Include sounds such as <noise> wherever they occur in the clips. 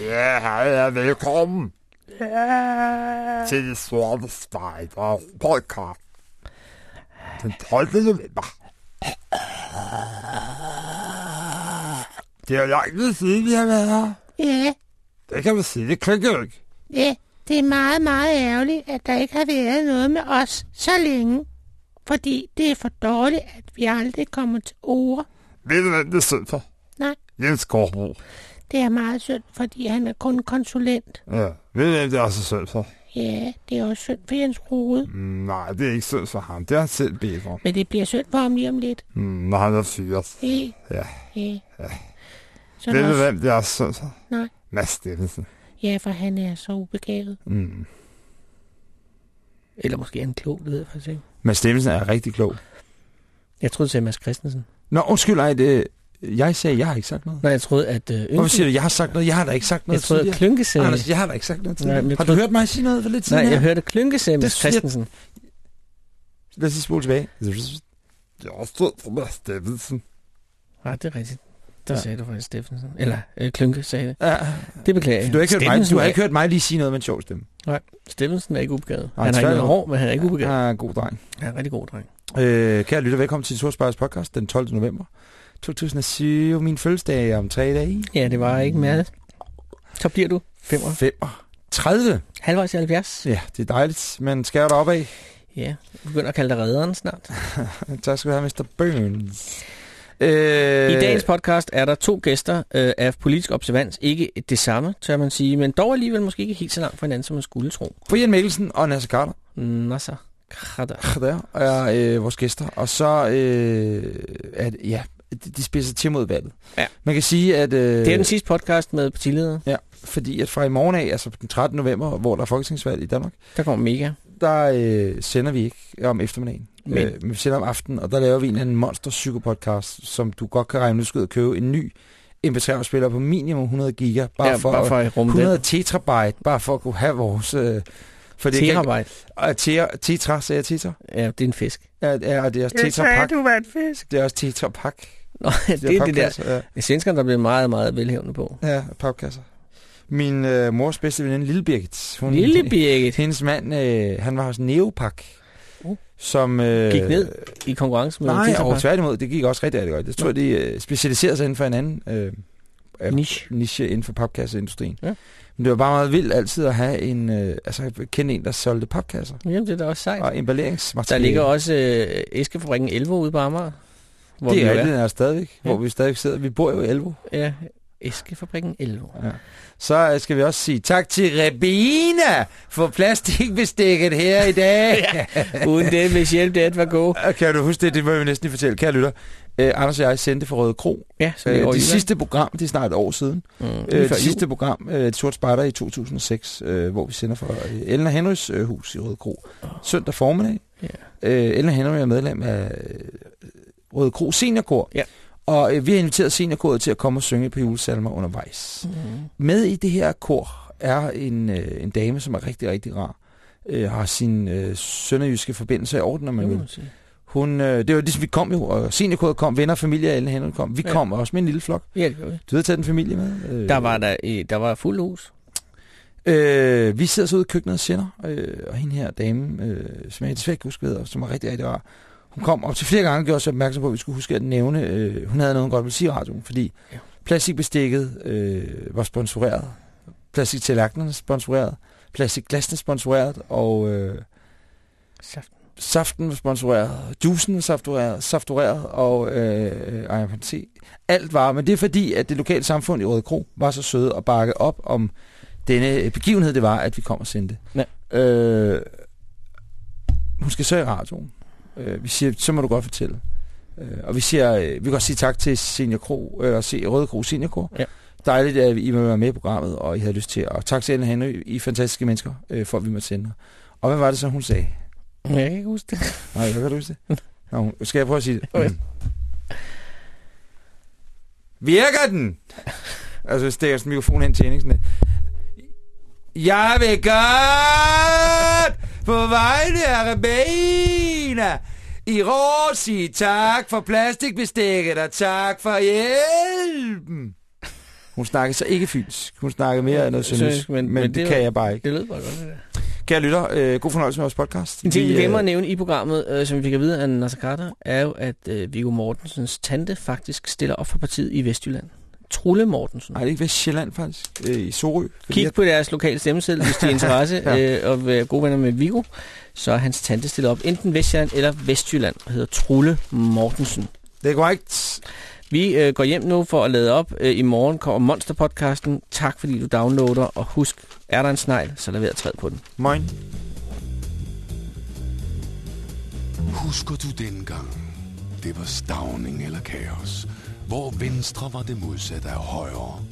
Ja, hej og velkommen til det sorte spejder podcast. Den 12. november. Det er lang tid siden, vi har været her. Ja, Det kan man sige, det kan jo ikke. ja, det er meget, meget ærgerligt, at der ikke har været noget med os så længe. Fordi det er for dårligt, at vi aldrig kommer til ord. Ved du, hvem det er synd for? Nej, Jens Gårdbro. Det er meget synd, fordi han er kun konsulent. Ja. Ved du, hvem det er også synd for? Ja, det er også synd for Jens Rode. Mm, nej, det er ikke synd for ham. Det er han selv bedt om. Men det bliver synd for ham lige om lidt. Mm, når han er fyret. Ja, Ja. ja. Så er Ved du, også, hvem det er synd for? Nej. Mads Steffensen. ja, for han er så ubegavet. Mm. Eller måske er han klog, det ved jeg faktisk ikke. Mads Steffensen er rigtig klog. Jeg troede, det sagde Mads Christensen. Nå, undskyld, ej, det, jeg sagde, jeg har ikke sagt noget. Nej, jeg troede, at øh, Hvorfor siger du, jeg har sagt noget? Jeg har da ikke sagt noget Jeg troede, at tidligere. Klynke sagde... Anders, jeg har da ikke sagt noget Nej, tidligere. jeg har du troede- hørt mig sige noget for lidt siden Nej, jeg her? hørte Klynke sagde Mads siger- Christensen. Lad os lige spole tilbage. Jeg har stået for Mads Steffensen. Nej, det er rigtigt. Der Ja. sagde du faktisk Steffensen. Eller øh, Klynke sagde det. Ja. Det beklager jeg. Du har, ikke hørt mig, du har er- ikke hørt mig lige sige noget med en sjov stemme. Steffensen er ikke ubegavet. Nej, Han har ikke noget hår, men han er ikke ubegavet. Ja, god dreng. Han er en rigtig god dreng. Øh, kære lytter, velkommen til Sorspejers podcast den 12. november 2007. Min fødselsdag er om tre dage. Ja, det var ikke mere. Så bliver du 35. 35. Halvvejs i 70. Ja, det er dejligt. Men skal jeg deroppe af? Ja, du begynder at kalde dig redderen snart. <laughs> Tak skal du have, Mr. Burns. Øh, I dagens podcast er der to gæster øh, af politisk observans. Ikke det samme, tør man sige, men dog alligevel måske ikke helt så langt fra hinanden, som man skulle tro. Brian Mikkelsen og Nasser Carter. Nå så. Kratter. Der er øh, vores gæster. Og så øh, at, ja, de, spidser til mod valget. Ja. Man kan sige, at... Øh, Det er den sidste podcast med partiledere. Ja, fordi at fra i morgen af, altså den 13. november, hvor der er folketingsvalg i Danmark, Der kommer mega. der øh, sender vi ikke om eftermiddagen. Men- Øh, men vi sender om aftenen, og der laver vi en eller anden monster psykopodcast, som du godt kan regne ud, skal ud og købe en ny MP3-spiller på minimum 100 giga, bare ja, for, bare for at rumme 100 det. tetrabyte, bare for at kunne have vores... Øh, for det Terabyte. Kan, tetra, tetra, sagde jeg tetra? Ja, det er en fisk. Ja, det er, det er også tetrapak. du var en fisk. Det er også tetrapak. Nå, det, det er det der. Ja. Er svenskerne, der bliver meget, meget velhævende på. Ja, papkasser. Min øh, mors bedste veninde, Lille Birgit. Hun, Lille Birgit Hendes mand, øh, han var hos Neopak. Uh. Som, øh, gik ned i konkurrence med Nej, og tværtimod, det gik også rigtig, rigtig godt. Jeg tror, de øh, specialiserede sig inden for en anden øh, Niche. niche inden for papkasseindustrien. Ja. Men det var bare meget vildt altid at have en, øh, altså kende en, der solgte papkasser Jamen, det er da også sejt. og Der emballeringsmateriale. ligger også øh, æskefabrikken Elvo ude på Amager. Hvor det vi er det er stadigvæk, Ja. hvor vi stadigvæk sidder. Vi bor jo i Elvo. Ja, æskefabrikken Elvo. Ja. Så øh, skal vi også sige tak til Rebina for plastikbestikket her i dag. <laughs> Uden det, hvis hjælp det var gå. Og Kan du huske det? Det må jeg næsten fortælle. Kære lytter, øh, Anders og jeg sendte for Røde Kro. Ja, så Øh, det sidste program, det er snart et år siden. Mm, Øh, det sidste program, øh, Det Sorte Spejder i 2006, øh, hvor vi sender for øh, Ellen Henrys øh, hus i Røde Kro. Søndag formiddag. Ja. Øh, Ellen Henry er medlem af øh, Røde Kro Seniorkor. Ja. Og øh, vi har inviteret seniorkoret til at komme og synge på julesalmer undervejs. Mm. Med i det her kor er en, øh, en dame, som er rigtig, rigtig rar. Øh, har sin øh, sønderjyske forbindelse i orden, om man Det vil. Hun, øh, det var ligesom, vi kom jo, og seniorkoret kom, venner, familie, alle Henry kom. Vi Ja. kom også med en lille flok. Ja, det gør vi. Du havde taget en familie med. Øh, Der var der, øh, der var fuld hus. Øh, vi sidder så ude i køkkenet og sender, øh, og hende her dame, øh, som jeg desværre ikke husker, som var rigtig, rigtig rar, hun kom op til flere gange og gjorde os opmærksom på, at vi skulle huske at nævne, øh, hun havde noget, hun godt ville sige i radioen, fordi Ja. plastikbestikket øh, var sponsoreret, plastiktallerkenerne sponsoreret, plastikglasene sponsoreret, og øh, Saft. saften var sponsoreret, juicen var saftoreret, saftoreret og øh, øh, se, alt var, men det er fordi, at det lokale samfund i Røde Kro var så søde og bakke op om denne begivenhed, det var, at vi kom og sendte. Ja. Øh, hun skal så i radioen. Øh, vi siger, så må du godt fortælle. Øh, og vi siger, øh, vi kan godt sige tak til Senior Kro, øh, og se Røde Kro Senior Kro. Ja. Dejligt, at I være med i programmet, og I havde lyst til. Og tak til og Henry, I er fantastiske mennesker, øh, for at vi måtte sende. Og hvad var det så, hun sagde? Jeg kan ikke huske det. Nej, hvad kan du huske det? Nå, skal jeg prøve at sige det? Okay. Virker den? Altså, jeg stikker sådan en mikrofon hen til lidt. Jeg vil godt på vegne af Rebena i råd sige tak for plastikbestikket og tak for hjælpen. Hun snakkede så ikke fynsk. Hun snakkede mere noget sønderjysk, men, men- det, det det var- kan jeg bare ikke. Det lød bare godt, det der. Kære lytter, øh, god fornøjelse med vores podcast. En ting, vi øh, glemmer at nævne i programmet, øh, som vi at vide af Nasser Carter, er jo, at øh, Viggo Mortensens tante faktisk stiller op for partiet i Vestjylland. Trulle Mortensen. Nej, det er ikke Vestjylland faktisk. Øh, I Sorø. Kig på deres lokale stemmeseddel, hvis de er <laughs> interesse Ja. øh, og være gode venner med Viggo. Så er hans tante stillet op enten Vestjylland eller Vestjylland, og hedder Trulle Mortensen. Det er korrekt. Vi øh, går hjem nu for at lade op. Øh, I morgen kommer Monster-podcasten. Tak fordi du downloader, og husk, er der en snegl, så lad være at træde på den. Moin. Husker du dengang? Det var stavning eller kaos. Hvor venstre var det modsatte af højre.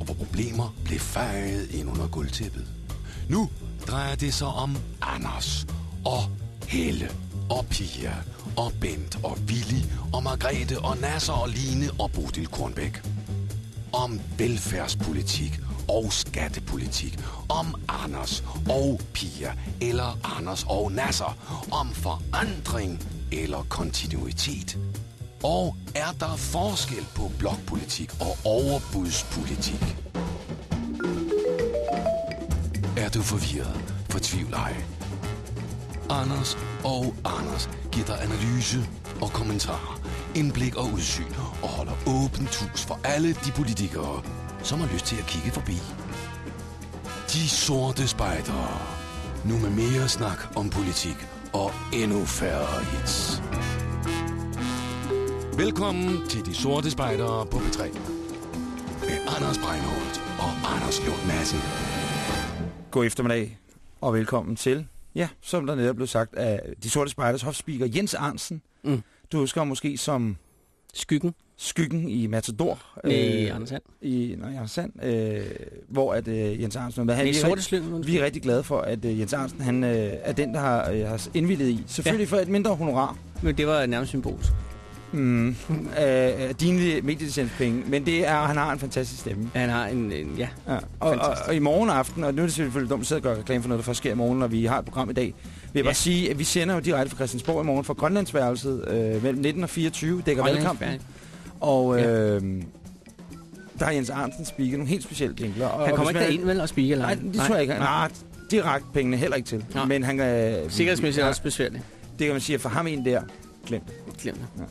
Og hvor problemer blev fejet ind under gulvtæppet. Nu drejer det sig om Anders og Helle og Pia og Bent og Willy og Margrethe og Nasser og Line og Bodil Kornbæk. Om velfærdspolitik og skattepolitik. Om Anders og Pia eller Anders og Nasser. Om forandring eller kontinuitet. Og er der forskel på blokpolitik og overbudspolitik? Er du forvirret? Fortvivl ej. Anders og Anders giver dig analyse og kommentarer, indblik og udsyn og holder åbent hus for alle de politikere, som har lyst til at kigge forbi. De sorte spejdere. Nu med mere snak om politik og endnu færre hits. Velkommen til De Sorte Spejdere på P3. Med Anders Breinholt og Anders Lund Madsen. God eftermiddag, og velkommen til, ja, som der netop blev sagt af de sorte spejders hofspeaker Jens Arnsen. Mm. Du husker ham måske som Skyggen. skyggen i Matador. Nej, Anders Sand. I, nej, Anders Sand. Øh, hvor at øh, Jens Arnsen... Men han, vi, er sorte rigtig, slyngen. vi er rigtig glade for, at øh, Jens Arnsen han, øh, er den, der har, øh, har indvildet i. Selvfølgelig for et mindre honorar. Men det var nærmest symbolsk. Mm, af, af dine medielicenspenge. Men det er, han har en fantastisk stemme. Han har en, en ja, Ja, og, og, Fantastisk. og i morgen aften, og nu er det selvfølgelig dumt at og gøre reklame for noget, der først sker i morgen, når vi har et program i dag, vil jeg Ja. bare sige, at vi sender jo direkte fra Christiansborg i morgen fra Grønlandsværelset øh, mellem 19 og 24, dækker valgkampen. Og øh, der er Jens Arnsen speaker nogle helt specielle jingler. Og, Han og kommer hvis ikke derind, vel, og speaker Nej, det tror jeg ikke. Nej, direkte pengene heller ikke til. Nej. Men han er... Sikkerhedsmæssigt er ja, også besværligt. Det kan man sige, for ham en der, glem det. Glem det. Ja.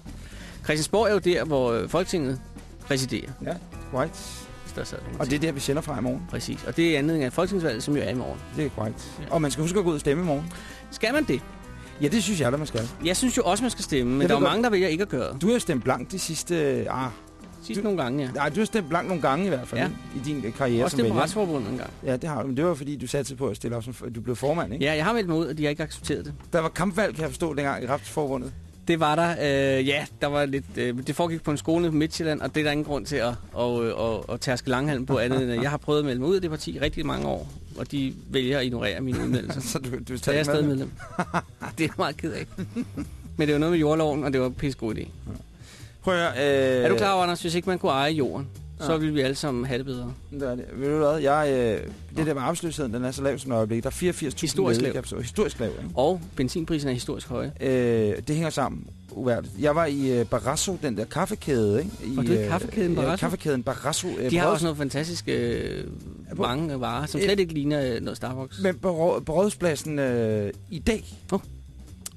Christiansborg er jo der, hvor øh, Folketinget residerer. Ja, right. der sad Og det er der, vi sender fra i morgen. Præcis. Og det er anledning af folketingsvalget, som jo er i morgen. Det er korrekt. Ja. Og man skal huske at gå ud og stemme i morgen. Skal man det? Ja, det synes jeg, at man skal. Jeg synes jo også, man skal stemme, men Jeg der er mange, der vælger ikke at gøre det. Du har stemt blank de sidste... Ah, Sidst Du- nogle gange, ja. nej, du har stemt blank nogle gange i hvert fald Ja. i din øh, karriere Også som vælger. retsforbundet en gang. Ja, det har du. Men det var fordi, du satte på at stille op som... Du blev formand, ikke? Ja, jeg har meldt mig ud, og de har ikke accepteret det. Der var kampvalg, kan jeg forstå, dengang i Retsforbundet. Det var der. Øh, ja, der var lidt... Øh, det foregik på en skole på Midtjylland, og det er der ingen grund til at, og, og, og tærske langhalm på andet end, at jeg har prøvet at melde mig ud af det parti rigtig mange år, og de vælger at ignorere mine udmeldelser. <laughs> Så du, du Så jeg er stadig medlem. <laughs> det er jeg meget ked af. Men det var noget med jordloven, og det var en pisse god idé. Prøv at øh, Er du klar over, Anders, hvis ikke man kunne eje jorden, så Ja. ville vi alle sammen have det bedre. Det er det. Ved du hvad? Jeg, øh, det der med arbejdsløsheden, den er så lav som et øjeblik. Der er 84.000 Historisk ledige, lav. Historisk lav, ikke? Og benzinpriserne er historisk høje. Øh, det hænger sammen uværligt. Jeg var i øh, Barrasso, den der kaffekæde, ikke? I, Var du i øh, kaffekæden ja, Barrasso? kaffekæden Barrasso. Øh, De har også nogle fantastiske øh, mange varer, som Et- slet ikke ligner øh, noget Starbucks. Men på, Rå- på Rådhuspladsen øh, i dag. Åh.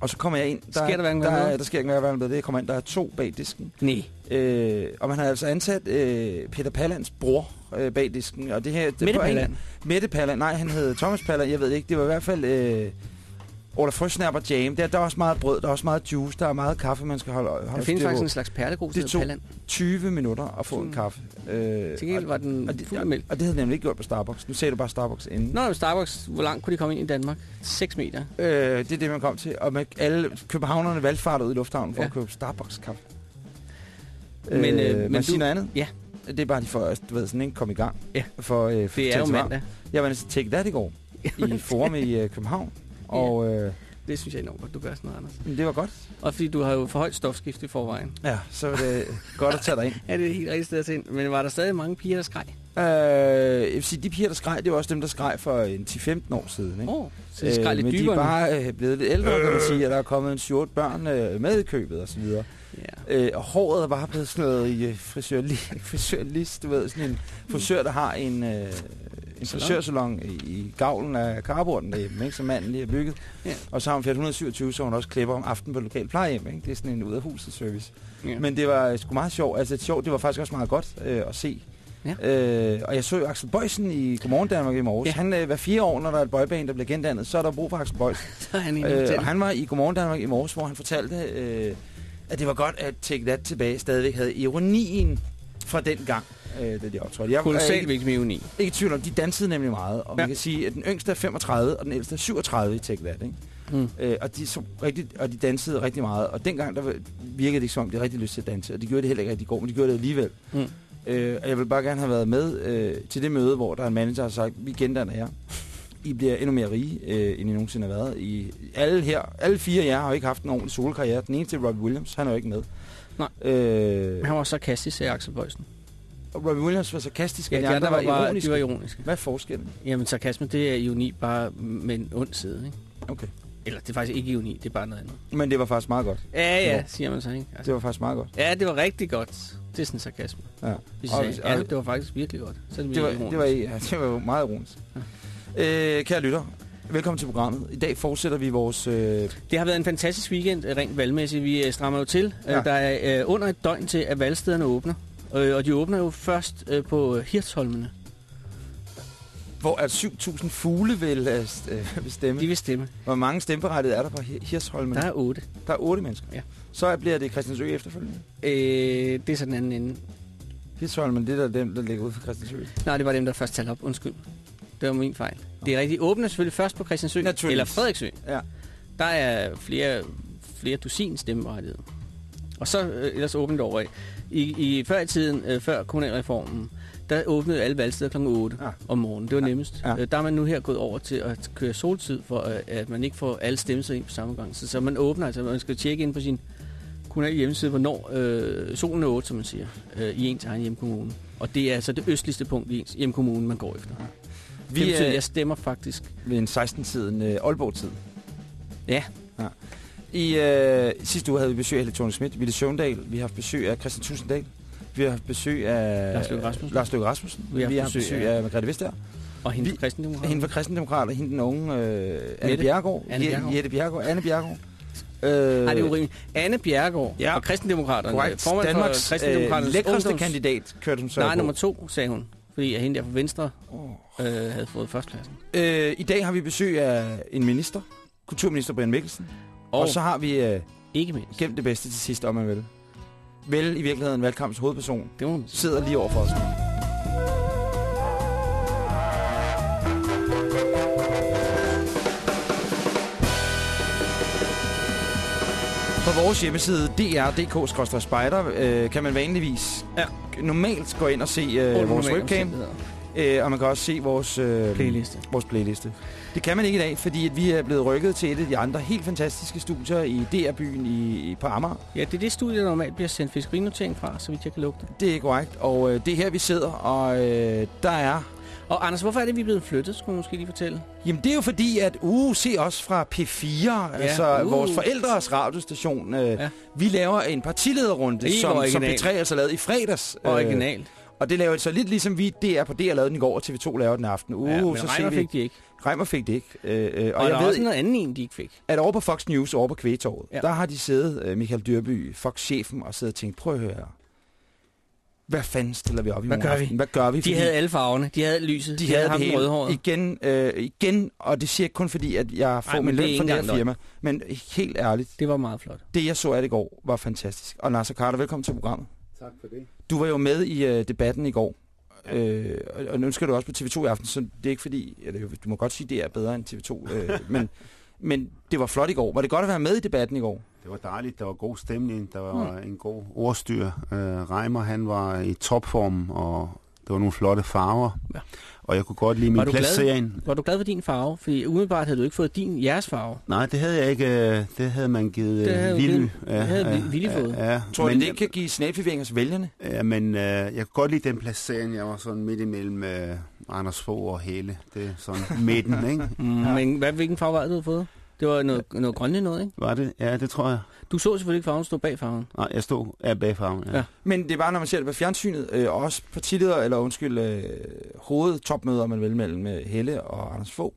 Og så kommer jeg ind. Sker der hverken der, er, der sker ikke hverken med det. Jeg kommer ind, der er to bag disken. Nej. Øh, og man har altså ansat øh, Peter Pallands bror øh, bag disken. Og det her, det Mette Palland. Mette Palland. Nej, han hed Thomas Palland. Jeg ved ikke. Det var i hvert fald... Øh, Ola Frøsnapper Jam. Der, der er også meget brød, der er også meget juice, der er meget kaffe, man skal holde, holde Der findes faktisk en slags perlegrus, Det tog- Palland. 20 minutter at få en Sådan. kaffe. Øh, Til gengæld var den og, fuld af mælk. og det havde jeg nemlig ikke gjort på Starbucks. Nu sagde du bare Starbucks inden. Nå, Starbucks, hvor langt kunne de komme ind i Danmark? 6 meter. Øh, det er det, man kom til. Og med alle københavnerne valgfarter ud i lufthavnen for Ja. at købe Starbucks-kaffe. Men, Men, øh, øh, men man du- siger noget andet? Ja. Det er bare de for, at du ved, sådan ikke komme i gang. Ja. For, øh, for Det er jo mandag. Jeg var næsten tjekket det i går. <laughs> I forum i øh, København. Og øh, Det synes jeg er enormt godt, du gør sådan noget, Anders. men det var godt. Og fordi du har jo for højt stofskift i forvejen. Ja, så var det godt at tage dig ind. <laughs> Ja, det er helt rigtigt sted at ind. Men var der stadig mange piger, der skreg? Øh, jeg vil sige, de piger, der skreg, det var også dem, der skreg for en 10-15 år siden. Ikke? Oh, så de skreg lidt men dybere de er bare øh, blevet lidt ældre, kan man sige, og der er kommet en 7 børn øh, med i købet og så videre. Øh, og håret var blevet sådan noget i øh, frisørli- <laughs> frisørlist, du ved, sådan en frisør, der har en, øh, en Salon. frisørsalon i, gavlen af carporten derhjemme, ikke, som manden lige har bygget. Ja. Og så har hun Fiat 127, så hun også klipper om aftenen på lokal plejehjem. Ikke? Det er sådan en ud af huset service. Ja. Men det var sgu meget sjovt. Altså, det, sjovt, det var faktisk også meget godt øh, at se. Ja. Øh, og jeg så Axel Bøjsen i Godmorgen Danmark i morges. Ja. Han øh, hver fire år, når der er et boyband, der bliver gendannet, så er der brug for Axel Bøjsen. <laughs> Så er han øh, og han var i Godmorgen Danmark i morges, hvor han fortalte, øh, at det var godt, at Take That tilbage stadigvæk havde ironien fra den gang, øh, da de optrådte. Jeg Kolossalt ikke, vigtigt med ironi. ikke i tvivl om, de dansede nemlig meget. Og ja. Man kan sige, at den yngste er 35, og den ældste er 37 i Take That. Ikke? Mm. Øh, og, de så rigtig, og de dansede rigtig meget. Og dengang der virkede det ikke som om, de havde rigtig lyst til at danse. Og de gjorde det heller ikke rigtig godt, men de gjorde det alligevel. Mm. Øh, og jeg vil bare gerne have været med øh, til det møde, hvor der er en manager, der har sagt, vi gendanner jer. I bliver endnu mere rige, øh, end I nogensinde har været. I, alle her, alle fire af jer har jo ikke haft en ordentlig solokarriere. Den eneste er Robbie Williams, han er jo ikke med. Nej. Øh, Men han var sarkastisk, sagde Axel Bøjsen. Og Robbie Williams var sarkastisk, Ja, og de andre var, var ironiske. de var ironiske. Hvad er forskellen? Jamen, sarkasme, det er ironi bare med en ond side, ikke? Okay. Eller det er faktisk ikke ironi, det er bare noget andet. Men det var faktisk meget godt. Ja, ja, siger man så, ikke? Det Altså, var faktisk meget godt. ja, det var rigtig godt. Det er sådan sarkasme. Ja. Hvis Og- sagde, ja, det var faktisk virkelig godt. Så det, Det var, mere det var, ironisk. ja, det var meget ironisk. Øh, kære lytter, velkommen til programmet. I dag fortsætter vi vores... Øh, Det har været en fantastisk weekend, øh, rent valgmæssigt. Vi øh, strammer jo til. Ja. Ja. Der er øh, under et døgn til, at valgstederne åbner. Øh, og de åbner jo først øh, på øh, Hirtsholmene. hvor at 7.000 fugle vil, øh, øh, <laughs> vil stemme. De vil stemme. Hvor mange stemmeberettigede er der på Hir- Hirsholmen? Der er otte. der er 8 mennesker. Ja. Så bliver det Christiansø efterfølgende. Øh, det er sådan en anden ende. Hirsholmen, det er der dem, der ligger ude for Christiansø. Nej, det var dem, der først talte op. Undskyld. Det var min fejl. Det er rigtigt. De åbner selvfølgelig først på Christiansø. Eller Frederiksø. Ja. Der er flere, flere dusin stemmeberettigede. Og så øh, ellers åbner det over af. I, i før i tiden, øh, før kommunalreformen, der åbnede alle valgsteder kl. 8 Ja. ja. om morgenen. Det var Ja. nemmest. Ja. Ja. Der er man nu her gået over til at køre soltid, for øh, at man ikke får alle stemmer ind på samme gang. Så, så man åbner, altså man skal tjekke ind på sin kommunale hjemmeside, hvornår øh, solen er 8, som man siger, øh, i ens egen hjemkommune. Og det er altså det østligste punkt i ens hjemkommune, man går efter. Vi det betyder, er at jeg stemmer faktisk. ved en 16-tiden øh, Aalborg-tid. Ja. I øh, sidste uge havde vi besøg af Helle Schmidt, Ville Søvndal. Vi har haft besøg af Christian Tusinddal. Vi har haft besøg af Lars Løkke Rasmussen. Lars Løkke Rasmussen. Vi har vi har haft besøg besøg af- af Margrethe Vestager. Og hende Vi- fra kristendemokraterne. Hende fra Kristendemokrater, hende den unge øh, Anne. Bjergård. Anne Je- Bjerregaard. Jette Bjergård. Anne Bjergård. Øh, Nej, det er urimeligt. Anne Bjerregaard Ja. fra Kristendemokraterne. Korrekt. Formand Danmarks for øh, Kristendemokraternes lækreste ungdoms- kandidat kørte hun så Nej, nummer to, sagde hun. Fordi at hende der fra Venstre Oh. øh, havde fået førstpladsen. Øh, I dag har vi besøg af en minister, kulturminister Brian Mikkelsen. Og, Og, så har vi øh, ikke mindst. gemt det bedste til sidst, om man vil. Vel i virkeligheden valgkampens hovedperson Det må sidder lige over for os. På vores hjemmeside dr.dk-spejder øh, kan man vanligvis Ja. normalt gå ind og se øh, vores webcam, øh, og man kan også se vores, øh, Playliste. vores playliste. Det kan man ikke i dag, fordi at vi er blevet rykket til et af de andre helt fantastiske studier i DR-byen i, i, på Amager. Ja, det er det studie, der normalt bliver sendt fiskerinotering fra, så vidt jeg kan lugte. Det er korrekt, og øh, det er her, vi sidder, og øh, der er... Og Anders, hvorfor er det, vi er blevet flyttet, skulle du måske lige fortælle? Jamen, det er jo fordi, at uh, se os fra P4, ja, altså uh. vores forældres radiostation, øh, ja. Vi laver en partilederrunde, Helt som, som original. P3 altså lavede i fredags. Originalt. Og det laver så lidt ligesom vi, DR på DR lavede den i går, og TV2 lavede den i aften. Uh, ja, men så Reimer fik de ikke. Reimer fik det ikke. Øh, øh, Og, og der jeg er ved, også noget andet en, de ikke fik. at over på Fox News, over på Kvægtorvet, ja. Der har de siddet, øh, Michael Dyrby, Fox-chefen, og siddet og tænkt, prøv at høre. Hvad fanden stiller vi op i Hvad morgen gør vi? Hvad gør vi? De havde alle farverne. De havde lyset. de, De, havde havde ham det rødhårede. Igen, øh, igen, og det siger jeg kun fordi, at jeg får Ej, min det løn er fra det her firma. Men helt ærligt, Det var meget flot. det jeg så af det i går, var fantastisk. Og Nasser Carter, velkommen til programmet. Tak for det. Du var jo med i øh, debatten i går. Øh, og- og nu skal du også på TV2 i aften, så det er ikke fordi, eller, du må godt sige, det er bedre end TV2, øh, <laughs> men, men det var flot i går. Var det godt at være med i debatten i går? Det var dejligt. Der var god stemning. Der var mm. en god ordstyr. Uh, Reimer, han var i topform, og det var nogle flotte farver. Ja. Og jeg kunne godt lide min Var glad? placering. Var du glad for din farve? Fordi umiddelbart havde du ikke fået din jeres farve. Nej, det havde jeg ikke. øh, Det havde man givet Det øh, havde. Villy- det havde Villy fået. Ja, ja. Tror du, men, det kan give hos vælgerne? Ja, men øh, jeg kunne godt lide den placering. Jeg var sådan midt imellem øh, Anders Fogh og Hele. Det er sådan <laughs> midten, ikke? Mm, ja. Men hvad, hvilken farve var det, du havde fået? Det var noget, noget grønligt noget, ikke? Var det? Ja, det tror jeg. Du så selvfølgelig ikke farven, du stod bag farven. Nej, jeg stod ja, bag farven. Ja. Ja. Men det er bare, når man ser det på fjernsynet, øh, og også partileder, eller undskyld, øh, hovedtopmøder, man vil mellem øh, Helle og Anders Fogh,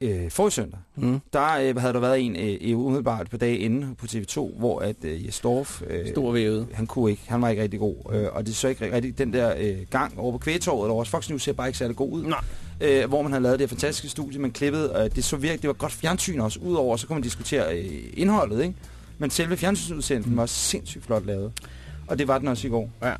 øh, forrige søndag, Mm. der øh, havde der været en øh, umiddelbart på dag inden på TV2, hvor at øh, Jes Dorf, øh, Stor vævet. han kunne ikke, han var ikke rigtig god, øh, og det så ikke rigtig, den der øh, gang over på Kvægetorvet, eller over Fox News ser bare ikke særlig god ud, Nej. øh, hvor man havde lavet det her fantastiske studie, man klippede, og det så virkelig, det var godt fjernsyn også, udover, så kunne man diskutere øh, indholdet, ikke? Men selve fjernsynsudsendelsen var sindssygt flot lavet, og det var den også i går. Ja.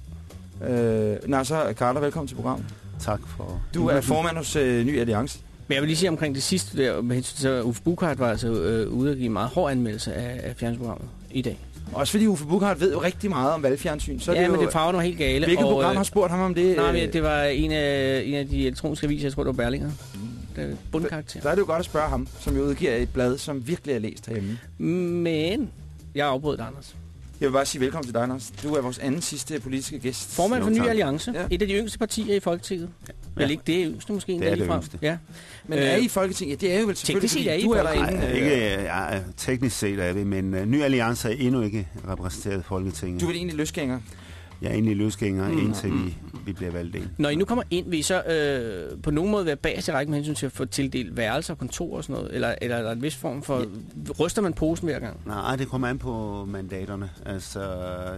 Øh, Nasser Carter, velkommen til programmet. Tak for... Du er formand hos øh, Ny Alliance. Men jeg vil lige sige omkring det sidste der, med hensyn til, at Uffe Bukhardt var altså øh, ude at give en meget hård anmeldelse af, af fjernsynsprogrammet i dag. Også fordi Uffe Bukhardt ved jo rigtig meget om valgfjernsyn. Så Så ja, det men jo, det farver var helt gale. hvilket og, program øh, har spurgt ham om det? Nej, Øh, men det var en af, en af de elektroniske aviser, jeg tror, det var Berlinger. Det er bundkarakter. Der er det jo godt at spørge ham, som jo udgiver et blad, som virkelig er læst herhjemme. Men jeg afbrød dig, Anders. Jeg vil bare sige velkommen til dig, Anders. Du er vores anden sidste politiske gæst. Formand for Ny tak. Ja. Et af de yngste partier i Folketinget. Ja. Vel ikke det yngste måske endda Det er det ligefrem. yngste. Ja. Men Øh, er I Folketinget? Ja, det er jo vel selvfølgelig, set er I du er derinde. Nej, øh, ikke, ja, teknisk set er vi, men uh, Ny Alliance er endnu ikke repræsenteret i Folketinget. Du er vel egentlig løsgænger. Jeg er egentlig løsgænger, Mm. mm. indtil vi, vi bliver valgt ind. Når I nu kommer ind, vil I så øh, på nogen måde være bag i rækken med hensyn til at få tildelt værelser, kontor og sådan noget? Eller, eller er der en vis form for... Ryster man posen hver gang? Nej, det kommer an på mandaterne. Altså,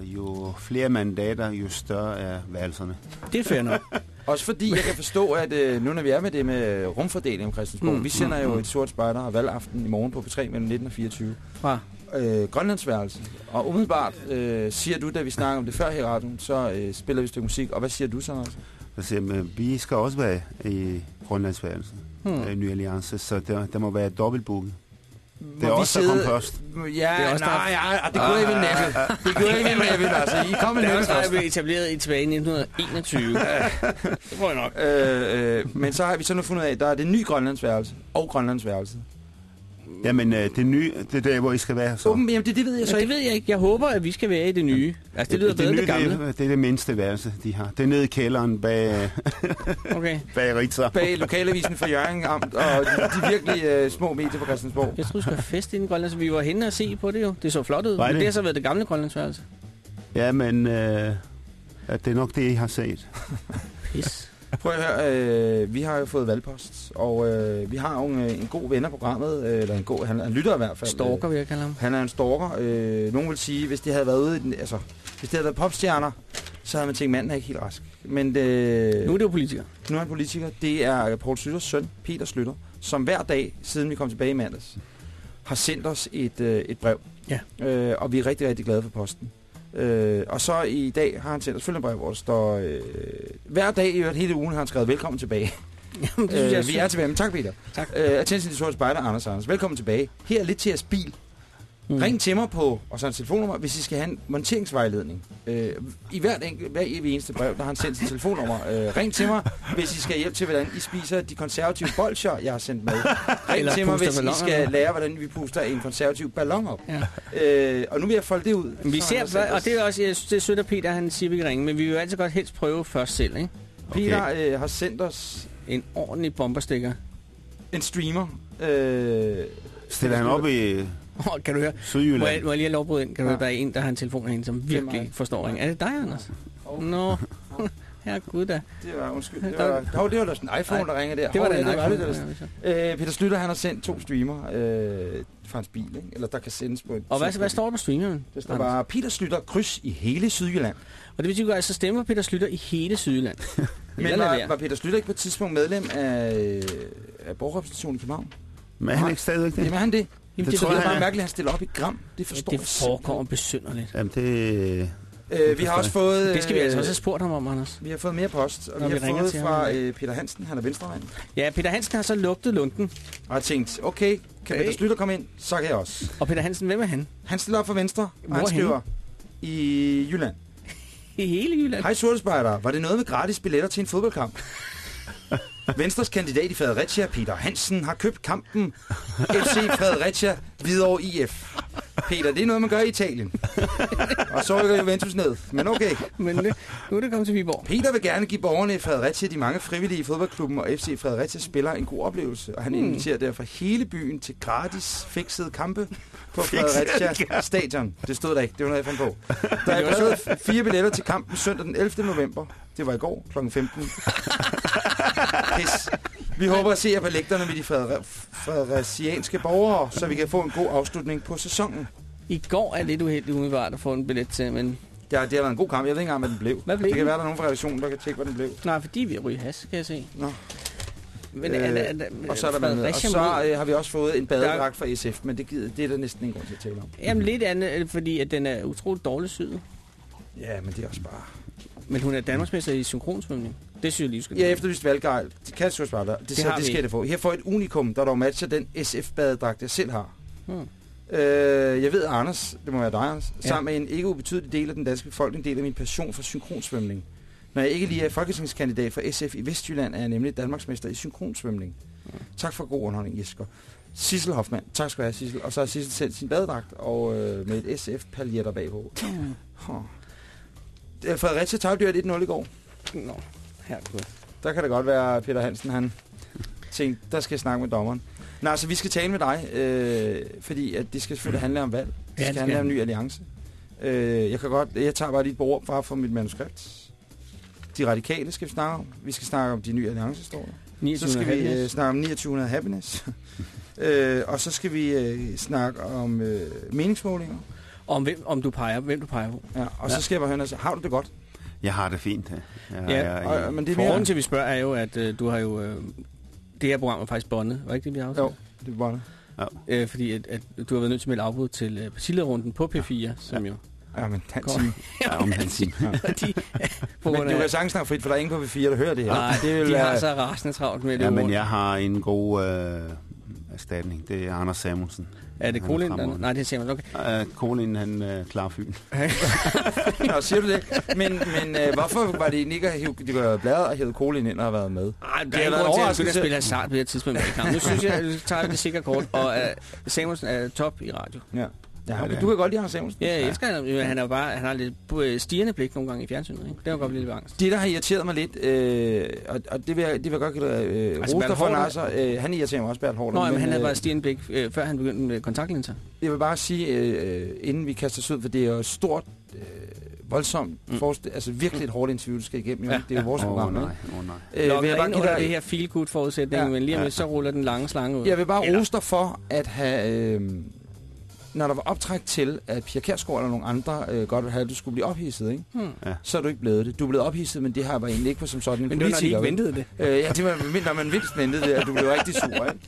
jo flere mandater, jo større er valgserne. Det er fair nok. <laughs> Også fordi jeg kan forstå, at øh, nu når vi er med det med rumfordeling om Christiansborg, Mm, vi sender mm, jo mm. et sort spejder og valgaften i morgen på P3 mellem 19 og 24. Fra. Øh, Grønlandsværelse. Og umiddelbart øh, siger du, da vi snakker om det før her i radioen, så øh, spiller vi et stykke musik. Og hvad siger du så, Anders? Så siger, man, vi skal også være i Grønlandsværelsen, Hmm. hmm. Ny Alliance, så der, der må være dobbeltbooket. Det er også der kom sidde- først. Ja, Det er også nej, ja, det kunne jeg ikke næppe. Det kunne jeg ikke næppe, altså. I kom med Det er næppe først. blev etableret i tilbage i 1921. <laughs> det tror jeg nok. Øh, øh, men så har vi så nu fundet ud af, at der er det nye Grønlandsværelse og Grønlandsværelse. Jamen, øh, det nye, det er der, hvor I skal være så. Åben, jamen det, det ved jeg så Så det ikke. ved jeg ikke. Jeg håber, at vi skal være i det nye. Altså, det lyder bedre end det nye, gamle. Det, er- det er det mindste værelse, de har. Det er nede i kælderen bag, <laughs> Okay. <laughs> bag Ritzau. Bag lokalavisen for Jørgen Amt og de, de virkelig øh, små medier på Christiansborg. Jeg troede, vi skulle have fest inde i Grønland, så vi var henne og se på det jo. Det så flot ud. Var Men det? det har så været det gamle Grønlandsværelse. Ja, men øh, at det er nok det, I har set. Pis. Prøv at høre, øh, vi har jo fået valgpost, og øh, vi har jo en, øh, en god ven af programmet, øh, eller en god, han, han lytter i hvert fald. Stalker, vil jeg kalde ham. Øh, han er en stalker. Øh, nogen vil sige, hvis det havde været ude i den, altså, hvis det havde været popstjerner, så havde man tænkt, manden er ikke helt rask. Men det, Nu er det jo politikere. nu er han politiker. Det er Poul Slytters søn, Peter Slytter, som hver dag, siden vi kom tilbage i mandags, har sendt os et, øh, et brev. Ja. Øh, og vi er rigtig, rigtig glade for posten. Øh, og så i dag har han sendt os følgende brev, hvor der står, øh, hver dag i øvrigt hele ugen har han skrevet velkommen tilbage. <laughs> Jamen, det synes jeg Øh, vi er tilbage, men tak Peter. Tak. Øh, attention til sorte spejder, Anders Anders. Velkommen tilbage. Her er lidt til jeres bil. Mm. Ring til mig på, og så en telefonnummer, hvis I skal have en monteringsvejledning. Øh, I hvert enkelt, hver evig eneste brev, der har han sendt sin telefonnummer. Øh, ring til mig, hvis I skal hjælpe til, hvordan I spiser de konservative bolcher, jeg har sendt med. Ring Eller til mig, hvis I balloner. skal lære, hvordan vi puster en konservativ ballon op. Ja. Øh, og nu vil jeg folde det ud. Vi ser, hvad, og det er også, jeg synes, det er sødt af Peter, han siger, vi kan ringe, men vi vil jo altid godt helst prøve først selv, ikke? Peter øh, har sendt os En ordentlig bomberstikker. en streamer. Øh, Stiller han op i <laughs> Oh, kan du høre? Må Sydjylland? jeg, må jeg lige have lovbrud ind? Kan du Ja. høre, der er en, der har en telefon herinde, som virkelig forstår ringe. Er det dig, Anders? Nå, <laughs> her gud da. det var, undskyld, det Der- var, hov, det var da sådan en iPhone, der ringer der. Det var Hov, da en det var det, der iPhone. Øh, Peter Slytter, han har sendt to streamer øh, fra hans bil, ikke? eller der kan sendes på. Og hvad, hvad står der på streameren? Der står bare, Peter Slytter, kryds i hele Sydjylland. Og det betyder altså stemmer Peter Slytter i hele Sydjylland. <laughs> Men var, var Peter Slytter ikke på et tidspunkt medlem af, øh, af borgerrepræsentationen i København? Men er han ikke stadigvæk det? Jamen er han det? Jamen, Det det, tror Det det, er jeg, er. mærkeligt, at han stiller op i gram. Det forstår det jeg forekommer besynderligt. Jamen det... Øh, vi har også fået... Det skal vi altså øh, også have spurgt ham om, Anders. Vi har fået mere post, og Når vi vi har fået ham fra dag. øh, Peter Hansen, han er venstremand, Ja, Peter Hansen har så lugtet lunden. og har tænkt, okay, kan Hey. Peter Slytter komme ind, så kan jeg også. Og Peter Hansen, hvem er han? Han stiller op for Venstre, og han skriver i Jylland. <laughs> I hele Jylland. Hej Sortespejder, var det noget med gratis billetter til en fodboldkamp? <laughs> Venstres kandidat i Fredericia, Peter Hansen, har købt kampen FC Fredericia Hvidovre IF. Peter, det er noget, man gør i Italien. og så rykker Juventus ned. Men okay. Men nu, nu er det kommet til Viborg. Peter vil gerne give borgerne i Fredericia, de mange frivillige i fodboldklubben og FC Fredericia spiller en god oplevelse. Og han Hmm. inviterer derfor hele byen til gratis fikset kampe på Fredericia stadion. Det stod der ikke, det var noget, jeg fandt på. <laughs> Der er blevet fire billetter til kampen søndag den 11. november. Det var i går kl. 15. <laughs> Pis. Vi håber at se jer på lægterne med de freder- fredericianske borgere, så vi kan få en god afslutning på sæsonen. I går er lidt uheldigt umiddelbart at få en billet til, men Ja, det har været en god kamp. Jeg ved ikke engang, hvad den blev. Hvad blev det kan den? være, der er nogen fra redaktionen, der kan tjekke, hvad den blev. nej, fordi vi er ryge has, kan jeg se. Nå. Men Øh, er, er, Og så, er der og så øh, har vi også fået en badedragt fra SF, men det, gider, det er der næsten ingen grund til at tale om. Jamen lidt andet, øh, fordi at den er utroligt dårligt syet. Ja, men det er også bare... Men hun er Danmarksmester i synkronsvømning. Det synes jeg lige, skal Jeg efterlyst valggejl. Det kan jeg bare der. Det, det, har det skal det få. Her får et unikum, der dog matcher den SF-badedragt, jeg selv har. Hmm. Øh, jeg ved, Anders, det må være dig, Anders, Ja. sammen med en ikke ubetydelig del af den danske befolkning, deler min passion for synkronsvømning. Når jeg ikke lige er folketingskandidat for SF i Vestjylland, er jeg nemlig Danmarksmester i synkronsvømning. Tak for god underholdning, Jesper. Sissel Hoffmann, tak skal du have, Sissel. Og så har Sissel sendt sin badedragt, og øh, med et SF-paljetter bagpå. Huh. Øh, Fredericia tabte jo 1-0 i går. Nå, herregud. Der kan det godt være, Peter Hansen, han tænkte, der skal jeg snakke med dommeren. Nej, altså vi skal tale med dig, øh, fordi at det skal selvfølgelig handle om valg. Det Ja, skal, det skal handle om ny alliance. Øh, jeg kan godt, jeg tager bare dit bord fra for mit manuskript. De radikale skal vi snakke om. Vi skal snakke om de nye alliance, står der. 29. Så skal vi øh, snakke om 2900 happiness. <laughs> øh, og så skal vi øh, snakke om øh, meningsmålinger. om, hvem, om du peger, hvem du peger på. Ja, og så skal jeg bare høre, har du det godt? Jeg har det fint. ja. Jeg, Ja, jeg, Og, jeg, men det er mere... til, at vi spørger, er jo, at øh, du har jo... Øh, det her program er faktisk bondet, var ikke det, vi har aftalt? Jo, det er bare det. Øh, fordi at, at du har været nødt til at melde afbud til øh, partilederrunden på P4, som jo... Ja, men han siger, <laughs> ja, om han. <laughs> Fordi, på Men du kan sagtens snakke frit, for der er ingen på V4, der hører det her. nej, det vil de har være- så rasende travlt med det Ja, men jeg har en god øh, erstatning. Det er Anders Samuelsen. Er det Han fremragende. nej, det ser man. Okay. Uh, Colin, han er uh, klar fyn. <laughs> Nå, siger du det? Men, men øh, hvorfor var det egentlig ikke at hive, de bladet og hævet Kolin ind og have været med? Ej, der Det er har ikke grund til, at at spille hasard på det her tidspunkt. Nu synes jeg, at vi tager det sikre kort, og uh, Samuelsen er top i radio. Ja. Ja, okay. er du kan godt lide Anders Samuelsen. Ja, jeg elsker ham. Men Han er bare, han har lidt øh, stigende blik nogle gange i fjernsynet. Ikke? Det var godt lidt angst. Det, der har irriteret mig lidt, øh, og, og det vil jeg, det vil jeg godt give dig øh, Altså, for? Nasser. Øh, han irriterer mig også, Bert Hårder. Nå, men han havde øh, bare stigende blik, øh, før han begyndte med kontaktlinser. Jeg vil bare sige, øh, inden vi kaster os ud, for det er jo stort, øh, voldsomt, Mm. forst, altså virkelig et hårdt interview, du skal igennem. Ja, Ja, det er jo vores Åh, program, nej, åh, nej. Øh, vil Logget jeg, bare give dig, det her feel good forudsætning, Ja. men lige om Ja. så ruller den lange slange ud. jeg vil bare Eller- dig for at have... Øh, når der var optræk til, at Pia Kjærsgaard eller nogle andre øh, godt ville have, at du skulle blive ophidset, ikke? Hmm. så er du ikke blevet det. Du er blevet ophidset, men det har var egentlig ikke som sådan en Men det var, når de politiker. ikke ventede det. Øh, ja, det var, når man mindst ventede det, at du blev rigtig sur, ikke?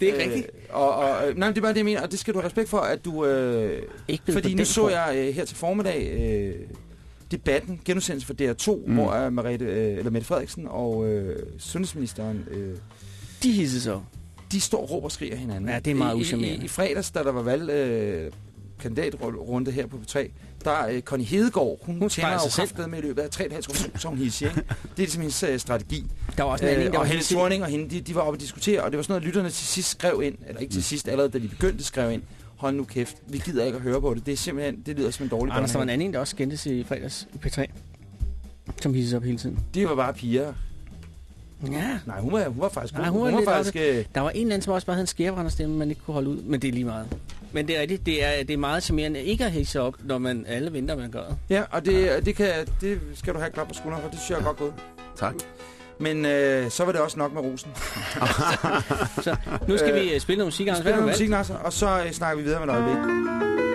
Det er rigtigt. Øh, og, og, øh, nej, men det er bare det, jeg mener, og det skal du have respekt for, at du... Øh, Ikke fordi på nu så jeg øh, her til formiddag øh, debatten, genudsendelse for DR2, Mm. hvor øh, Marete, øh, eller Mette Frederiksen og øh, sundhedsministeren, øh, De hisser så. De står og råber og skriger hinanden. Ja, det er meget I, i, i, I fredags, da der var valg... Øh, kandidatrunde her på P3, der øh, Connie Hedegaard, hun, Hun tjener jo sig selv. kraftedet med i løbet af 3,5 sekunder, så hun hissig, ikke? Det er ligesom hendes øh, strategi. Der var også en anden, Øh, der og Helle Thorning og hende, de, de var oppe og diskutere, og det var sådan noget, at lytterne til sidst skrev ind, eller ikke til Mm. sidst, allerede da de begyndte skrev ind, hold nu kæft, vi gider ikke at høre på det. Det er simpelthen, det lyder som en dårlig Anders, der var en anden, en, der også skændtes i fredags i P3. Som hisses op hele tiden. Det var bare piger. Ja. Nej, hun var, hun var faktisk. Nej, hun hun var var, lidt faktisk... Øh, Der var en eller anden, som også bare havde en skærebrænderstemme, man ikke kunne holde ud. Men det er lige meget. Men det er rigtigt, det er, det er meget charmerende ikke at hisse op, når man alle venter, man gør ja, og det, det, kan, det skal du have klap på skulderen for, det synes jeg er godt gået. Tak. Men øh, så var det også nok med rosen. <laughs> <laughs> Så nu skal vi øh, spille noget musik, Anders. Du noget musik? Nasser, og så øh, snakker vi videre med et øjeblik.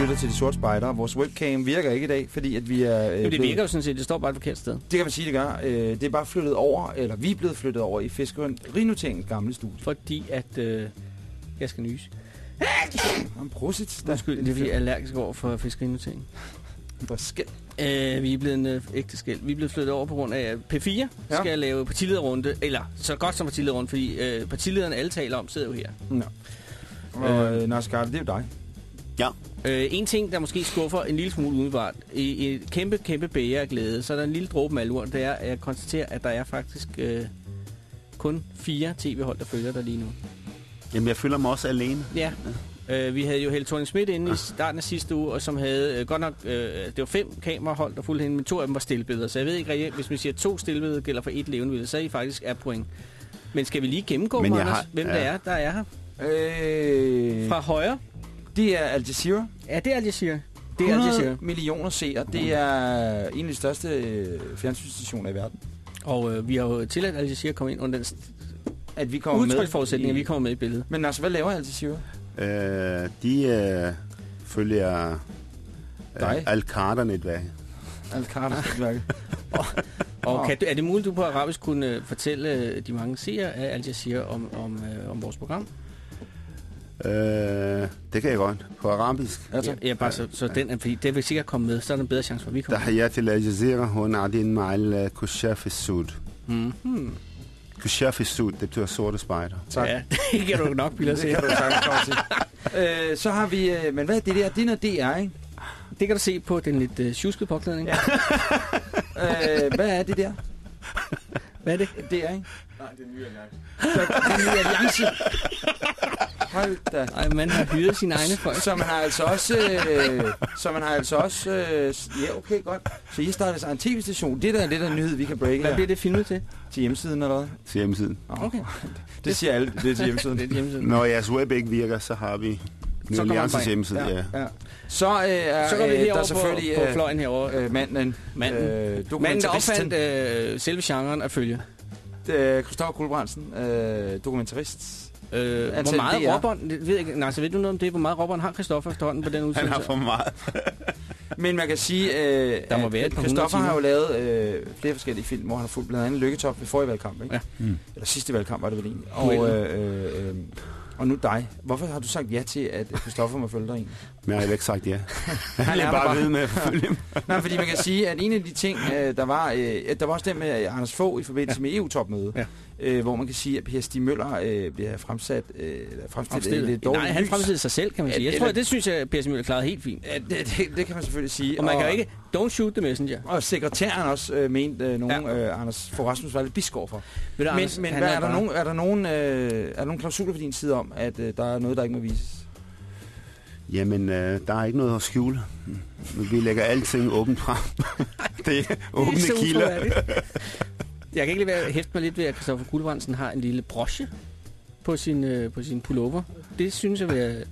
Lytter til de sorte spejder. Vores webcam virker ikke i dag, fordi at vi er... Øh, Jamen, det blevet- virker jo sådan set, det står bare et forkert sted. Det kan man sige, det gør. Øh, det er bare flyttet over, eller vi er blevet flyttet over i Fiskeren Rinotingens gamle studie. Fordi at... Øh, jeg skal nyse. Jamen, prosit. Undskyld, det er fordi jeg er allergisk over for fiskerinuting. For skæld. Øh, vi er blevet en øh, ægte skæld. Vi er blevet flyttet over på grund af, at P4 ja. Skal lave partilederrunde, eller så godt som partilederrunde, fordi øh, partilederne alle taler om, sidder jo her. Nå. Og øh, Nasser Garde, det er jo dig. Ja. Øh, en ting, der måske skuffer en lille smule umiddelbart, i, et kæmpe, kæmpe bæger af glæde, så er der en lille dråbe malur, det er, at jeg konstaterer, at der er faktisk øh, kun fire tv-hold, der følger dig lige nu. Jamen, jeg føler mig også alene. Ja. Øh, vi havde jo Helle Thorning Schmidt inde i starten af sidste uge, og som havde øh, godt nok, øh, det var fem kamerahold, der fulgte hende, men to af dem var stillbilleder. Så jeg ved ikke rigtig, hvis man siger, at to stillbilleder gælder for et levende billede, så er I faktisk er point. Men skal vi lige gennemgå, Anders, har- hvem ja. det er, der er her? Øh, Fra højre? Det er Al Jazeera. Ja, det er Al Jazeera. Det er Al 100 Jazeera. millioner seere. Det er en af de største øh, fjernsynsstationer i verden. Og øh, vi har jo tilladt Al Jazeera at komme ind under den At vi kommer med. udtryksforudsætning, i- at vi kommer med i billedet. Men altså, hvad laver Al Jazeera? Øh, de øh, følger øh, Al-Qaida-netværket. Al Qaida-netværket. <laughs> Og kan, du- er det muligt, du på arabisk kunne øh, fortælle øh, de mange seere af Al Jazeera om, om, øh, om vores program? Øh, det kan jeg godt. På arabisk. Altså, Ja, ja, bare så, så den er, fordi det vil sikkert komme med, så er der en bedre chance for, at vi kommer تحياتي للجزيرة هنا قاعدين مع الكشاف السود med. Mm-hmm. كشاف السود det betyder sorte spejder. tak. Ja, <laughs> det kan du nok bilde det se. kan du sagtens komme til. øh, så har vi... Øh, men hvad er det der? Det er noget DR, ikke? Det kan du se på den lidt uh, tjuskede påklædning. Ja. Øh, hvad er det der? Hvad er det? DR, ikke? Nej, det er en ny alliance. Så, det er en ny alliance. Hold da. Ej, man har hyret sine egne folk. Så man har altså også... Øh, så man har altså også... Øh, ja, okay, godt. Så I starter sig en tv-station. Det der er lidt af en nyhed, vi kan breake Hvad her. bliver det filmet til? Til hjemmesiden eller hvad? Til hjemmesiden. Okay. Det siger alle. Det er til hjemmesiden. <laughs> Det er hjemmesiden. Når jeres web ikke virker, så har vi Ny Så kommer Alliances hjemmeside. Ja. Ja, ja. Så øh, er Så går vi øh, der herover selvfølgelig på, på øh, fløjen herover. øh, manden, Manden. øh, Manden, der opfandt øh, selve genren at følge. øh, Christoffer Kulbrandsen, øh, dokumentarist. Øh, hvor Ansat meget det ved ikke, nej, så ved du noget om det, hvor meget råbånd har Christoffer efterhånden på den Han udsendelse? har for meget. <laughs> Men man kan sige, øh, Der må at, være Christoffer har jo lavet øh, flere forskellige film, hvor han har fulgt blandt andet Lykketop ved forrige valgkamp, ikke? Ja. Mm. Eller sidste valgkamp var det vel egentlig. Og, øh, øh, øh, og nu dig. Hvorfor har du sagt ja til, at Christoffer må følge dig ind? Men jeg har ikke sagt ja. <laughs> Han er bare ved med at forfølge ham. <laughs> Nej, fordi man kan sige, at en af de ting, øh, der var, øh, at der var også den med Anders Fogh i forbindelse ja. med EU-topmødet, Ja. øh, hvor man kan sige, at Per Stig Møller øh, bliver fremsat, øh, eller fremstillet lidt dårligt Nej, han fremstillede sig selv, kan man sige. Jeg tror, det synes jeg, Per Simøl klarede helt fint. Ja, det, det, det kan man selvfølgelig sige. Og man kan jo ikke, don't shoot the messenger. Og sekretæren også øh, mente øh, nogen, Ja. øh, Anders Fogh Rasmus var lidt biskår for. Ved du, Men, Anders, men han hvad, er er, der nogen, er, der nogen, øh, er der nogen klausuler på din side om, at øh, der er noget, der ikke må vises? Jamen, øh, der er ikke noget at skjule. Vi lægger alting åbent frem. <laughs> det er åbne så kilder. utroværdigt. Jeg kan ikke lade være hæfte mig lidt ved, at Christoffer Guldbrandsen har en lille broche på sin, øh, på sin pullover. Det synes jeg være-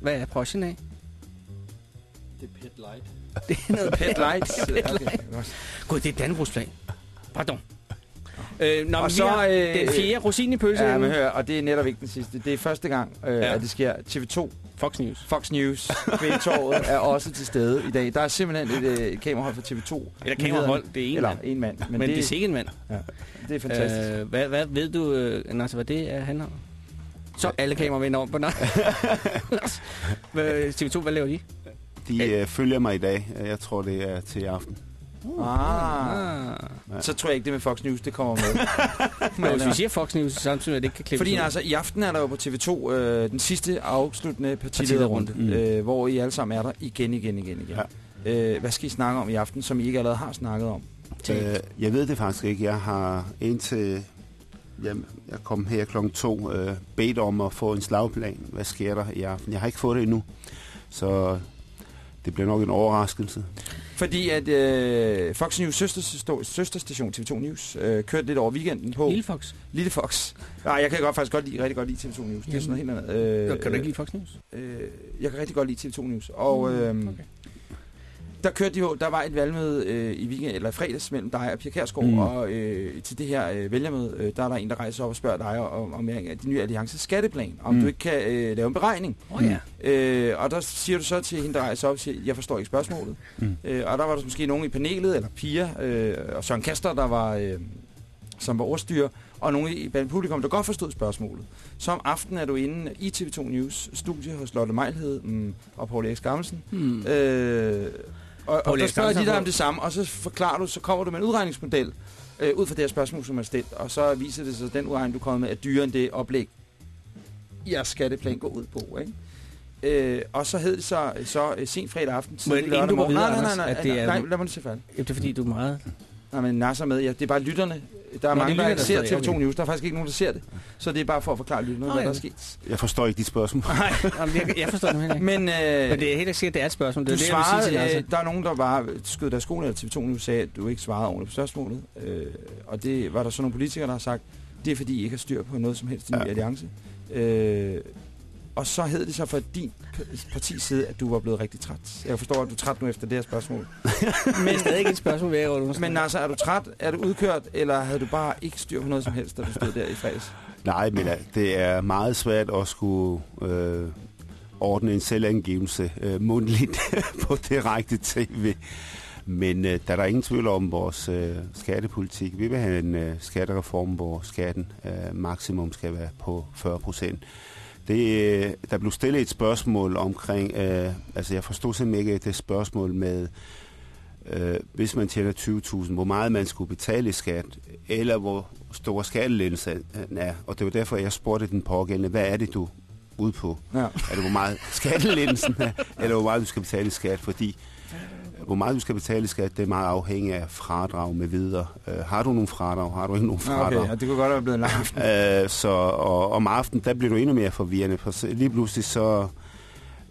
Hvad er brochen af? Det er pet light. Det er noget <laughs> Pet light. Det er pet <laughs> Okay. Gud, det er Dannebrogsflag. Pardon. Øh, nå, Og så, har øh, den fjerde rosin i pølsen. Ja, men hør, og det er netop ikke den sidste. Det er første gang, øh, Ja. ja. at det sker. TV2, Fox News. Fox News, <laughs> Kvægtorvet er også til stede i dag. Der er simpelthen et øh, kamerahold fra TV2. Eller kamerahold, det er en Eller mand. en mand. Men, Men, det, det, er sikkert en mand. det er fantastisk. Øh, Øh, hvad, hvad ved du, øh, Nasser, hvad det er, han har? Så alle kameraer vender om på nej. <laughs> Hvad- TV2, hvad laver de? De øh, følger mig i dag. Jeg tror, det er til i aften. ah. Ah. Så tror jeg ikke, det med Fox News, det kommer med. <laughs> Men hvis vi siger Fox News, samtidig med, at det ikke kan klippe Fordi altså, i aften er der jo på TV2 øh, den sidste afsluttende partilederrunde, Partilederrunde, mm. øh, hvor I alle sammen er der igen, igen, igen, igen. Ja. Øh, hvad skal I snakke om i aften, som I ikke allerede har snakket om? Øh, jeg ved det faktisk ikke. Jeg har indtil jeg, jeg kom her klokken to øh, bedt om at få en slagplan. Hvad sker der i aften? Jeg har ikke fået det endnu. Så det bliver nok en overraskelse. Fordi at øh, Fox News søstersto- søsterstation TV2 News øh, kørte lidt over weekenden på Lille Fox. Lille Fox. Nej, jeg kan godt, faktisk godt lide, rigtig godt lide TV2 News. Det er sådan noget helt andet. Øh, kan du ikke lide Fox News? Øh, jeg kan rigtig godt lide TV2 News. Og øh, okay. Der kørte de jo, der var et valgmøde øh, i weekend, eller i fredags mellem dig og Pia Kærsgaard, mm. Mm. og øh, til det her øh, vælgermøde, øh, der er der en, der rejser op og spørger dig om, om de nye alliances skatteplan, om mm. Mm. du ikke kan øh, lave en beregning. Oh, ja. Øh, og der siger du så til hende, der rejser op og siger, jeg forstår ikke spørgsmålet. Mm. Øh, og der var der måske nogen i panelet, eller Pia øh, og Søren Kaster, der var, øh, som var ordstyrer, og nogen i blandt publikum, der godt forstod spørgsmålet. Så om aftenen er du inde i TV2 News studie hos Lotte Mejlhed mm, og Paul Erik Skammelsen. Hmm. Øh, og, og der spørger de dig om det samme, og så forklarer du, så kommer du med en udregningsmodel øh, ud fra det her spørgsmål, som er stillet, og så viser det sig, at den udregning, du kommer med, er dyrere end det oplæg, jeres skatteplan går ud på, ikke? Øh, og så hed det så, så øh, sent fredag aften, tidlig du går morgen- nej, nej, nej, nej, at det er- nej, lad mig nu se færdig. Jamen, det er fordi, du er meget... Nej, men Nasser med, ja, det er bare lytterne, der er Nå, mange, det der ikke ser stadig, TV2 okay. News. Der er faktisk ikke nogen, der ser det. Så det er bare for at forklare lytterne, hvad ja. der er sket. Jeg forstår ikke de spørgsmål. <laughs> Nej, jeg, jeg forstår det heller ikke. Men, øh, Men det er helt ikke sikkert, det er et spørgsmål. Det er du det, jeg vil sige til svarede, øh, der er nogen, der bare skød deres skole eller TV2 News sagde, at du ikke svarede ordentligt på spørgsmålet. Øh, og det var der så nogle politikere, der har sagt, det er fordi, I ikke har styr på noget som helst i. Ja. alliance. Øh, og så hed det så fra din partis side, at du var blevet rigtig træt. Jeg forstår, at du er træt nu efter det her spørgsmål. <laughs> Men stadig ikke et spørgsmål, vil jeg. Men altså, er du træt? Er du udkørt? Eller havde du bare ikke styr på noget som helst, da du stod der i fredags? Nej, men øh, det er meget svært at skulle øh, ordne en selvangivelse øh, mundtligt <laughs> på direkte tv. Men øh, der er der ingen tvivl om vores øh, skattepolitik. Vi vil have en øh, skattereform, hvor skatten øh, maksimum skal være på 40 procent. Det, øh, der blev stillet et spørgsmål omkring, øh, altså jeg forstod simpelthen ikke det spørgsmål med, øh, hvis man tjener 20.000, hvor meget man skulle betale i skat, eller hvor stor skattelettelsen er. Og det var derfor, jeg spurgte den pågældende, hvad er det, du ude på? Ja. Er det, hvor meget skattelettelsen er, eller hvor meget du skal betale i skat? Fordi hvor meget du skal betale i skat, det er meget afhængigt af fradrag med videre. Øh, har du nogle fradrag? Har du ikke nogen fradrag? Okay, og det kunne godt være blevet en aften. <laughs> Øh, så og, om aftenen, der blev du endnu mere forvirrende. For lige pludselig så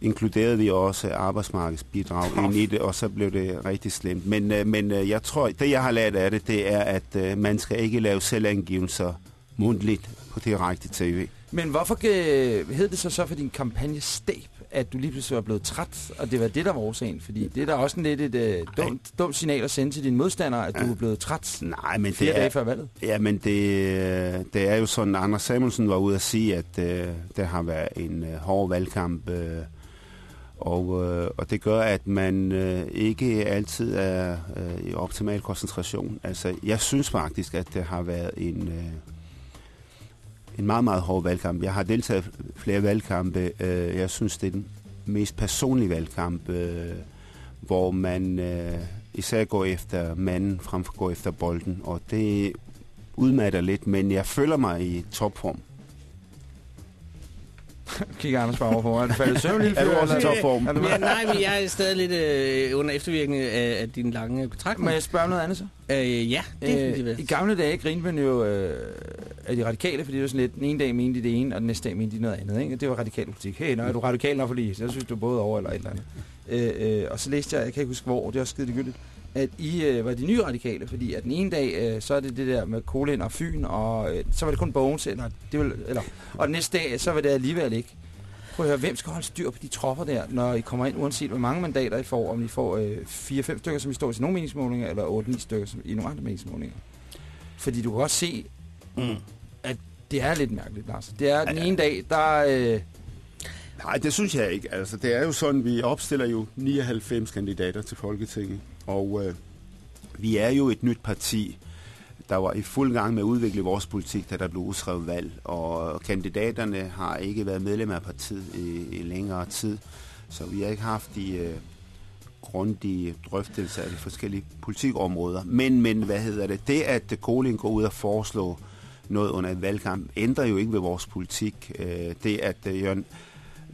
inkluderede vi også arbejdsmarkedsbidrag ind i det, og så blev det rigtig slemt. Men, øh, men øh, jeg tror, det jeg har lært af det, det er, at øh, man skal ikke lave selvangivelser mundtligt på direkte tv. Men hvorfor øh, hed det så så for din kampagne Stab, at du lige pludselig var blevet træt, og det var det, der var årsagen? Fordi det er da også en lidt et øh, dumt, dumt signal at sende til dine modstandere, at du er blevet træt Nej, men fire det dage er, før valget. ja, men det, øh, det er jo sådan, Anders Samuelsen var ude at sige, at øh, det har været en øh, hård valgkamp, øh, og, øh, og det gør, at man øh, ikke altid er øh, i optimal koncentration. Altså, jeg synes faktisk, at det har været en, øh, en meget, meget hård valgkamp. Jeg har deltaget flere valgkampe. Øh, jeg synes, det er den mest personlige valgkamp, øh, hvor man øh, især går efter manden frem for går efter bolden, og det udmatter lidt, men jeg føler mig i topform. <laughs> Kigger Anders bare over på mig. Er du faldet søvn, lille <laughs> Er du fyr, også i topform? Ja, nej, men jeg er stadig lidt øh, under eftervirkning af, af din lange betragtning. Må jeg spørge om noget andet så? Øh, ja, det er Øh, I gamle dage grinte man jo øh, af de radikale, fordi det var sådan lidt, den ene dag mente de det ene, og den næste dag mente de noget andet. Ikke? Og Det var radikal politik. Hey, når er du radikal nok fordi, så synes du både over eller et eller andet. Øh, øh, og så læste jeg, jeg kan ikke huske hvor, det er også skide ligegyldigt, at I øh, var de nye radikale, fordi at den ene dag, øh, så er det det der med Kolind og Fyn, og øh, så var det kun Bogens, eller, det var, eller, og den næste dag, så var det alligevel ikke. Prøv at høre, hvem skal holde styr på de tropper der, når I kommer ind, uanset hvor mange mandater I får, om I får øh, 4-5 stykker, som I står til nogle meningsmålinger, eller 8-9 stykker som i nogle andre meningsmålinger. Fordi du kan også se, Mm. at det er lidt mærkeligt, Lars. Det er den ene dag, der... Øh, Nej, det synes jeg ikke. Altså, det er jo sådan, vi opstiller jo 99 kandidater til Folketinget, og øh, vi er jo et nyt parti, der var i fuld gang med at udvikle vores politik, da der blev udskrevet valg, og kandidaterne har ikke været medlem af partiet i, i længere tid, så vi har ikke haft de øh, grundige drøftelser af de forskellige politikområder. Men, men hvad hedder det? Det, at Koling går ud og foreslår noget under et valgkamp, ændrer jo ikke ved vores politik. Øh, det, at øh, Jørgen,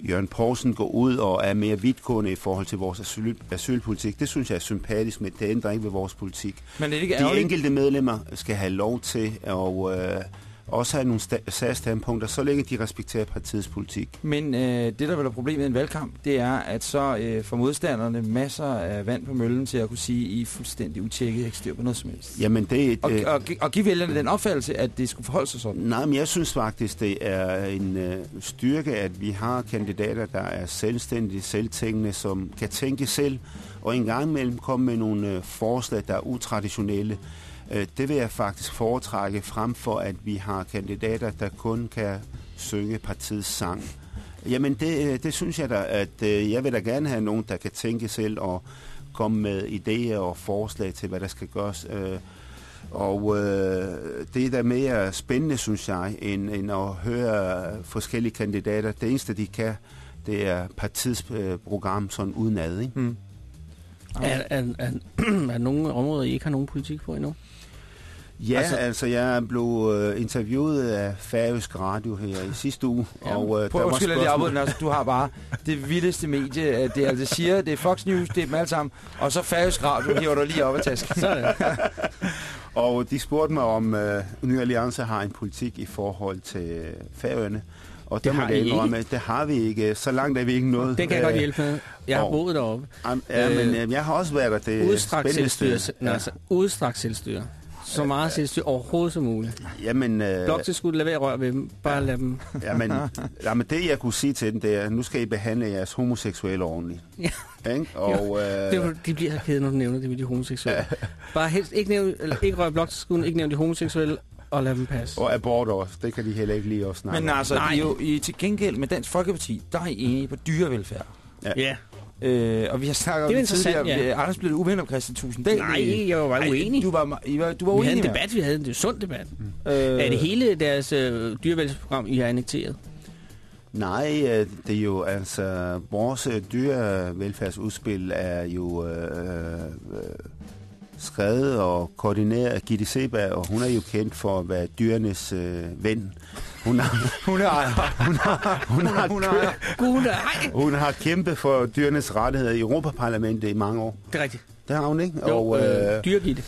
Jørgen Poulsen går ud og er mere vidtgående i forhold til vores asyl, asylpolitik, det synes jeg er sympatisk, men det ændrer ikke ved vores politik. men det er ikke De enkelte medlemmer skal have lov til at øh, også have nogle sta- særstandpunkter, så længe de respekterer partiets politik. Men øh, det, der vil være problemet i en valgkamp, det er, at så øh, får modstanderne masser af vand på møllen til at kunne sige, at I er fuldstændig utjekket, ikke styr på noget som helst. Jamen det, Og, øh, og, og give vælgerne den opfattelse, at det skulle forholde sig sådan. Nej, men jeg synes faktisk, det er en øh, styrke, at vi har kandidater, der er selvstændige, selvtænkende, som kan tænke selv, og en gang imellem komme med nogle øh, forslag, der er utraditionelle. Øh, det vil jeg faktisk foretrække frem for, at vi har kandidater, der kun kan synge partiets sang. Jamen, det, øh, det synes jeg da, at øh, jeg vil da gerne have nogen, der kan tænke selv og komme med idéer og forslag til, hvad der skal gøres. Og øh, det er da mere spændende, synes jeg, end, end at høre forskellige kandidater. Det eneste, de kan, det er partiets øh, program sådan udenad, ikke? Hmm. Er, er, er, <clears throat> er nogle områder, I ikke har nogen politik på endnu? Ja, Altså- altså, altså jeg blev øh, interviewet af Færøsk Radio her i sidste uge, Ja, og øh, Prøv der at var jeg spørgsmål. altså, du har bare det vildeste medie. øh, Det er Al Jazeera, det er Fox News, det er dem alle sammen. Og så Færøsk Radio hiver du lige op af tasken. <laughs> Sådan. Og de spurgte mig, om øh, Ny Alliance har en politik i forhold til Færøerne. Og det, har må jeg I ikke. indrømme, det har vi ikke. Så langt er vi ikke nået. Det kan jeg godt Øh, hjælpe med. Jeg har og- boet deroppe. Ja, men Øh, jeg har også været der. Det Udstrakt selvstyre. sted. Ja. Altså, udstrakt selvstyre. Så meget selvstyre overhovedet som muligt. Jamen, øh, Bloktilskud, lad være at røre ved dem. Bare lad dem. jamen, jamen, det jeg kunne sige til dem, det er, nu skal I behandle jeres homoseksuelle ordentligt. Ja. Ikke? Og, øh, Det de bliver så kede, når du nævner det med de homoseksuelle. Bare helst ikke, nævne, eller ikke røre bloktilskuden, ikke nævne de homoseksuelle, og lad dem passe. og abort også. Det kan de heller ikke lide at snakke Men altså, Nej. I er jo, I, til gengæld med Dansk Folkeparti, der er I enige på dyrevelfærd. Ja. Øh, og vi har snakket om Det er interessant, tidligere. ja. Ja. Anders blev uven om Christian Tusinddal. Nej, jeg var bare uenig. Du var, I var, du var Vi uenig havde en med debat, vi havde en det er en sund debat. ham. Øh, Er det hele deres øh, dyrevelfærdsprogram, I har annekteret? Nej, øh, det er jo altså, vores øh, dyrevelfærdsudspil er jo øh, øh, skrevet og koordineret af Gitte Seberg, og hun er jo kendt for at være dyrenes øh, ven. Hun har, Hun ejer. hun har, hun har, Hun ejer. Gud, nej. hun har kæmpet for dyrenes rettigheder i Europaparlamentet i mange år. Det er rigtigt. Det har hun, ikke? Jo, og, øh, dyregitte.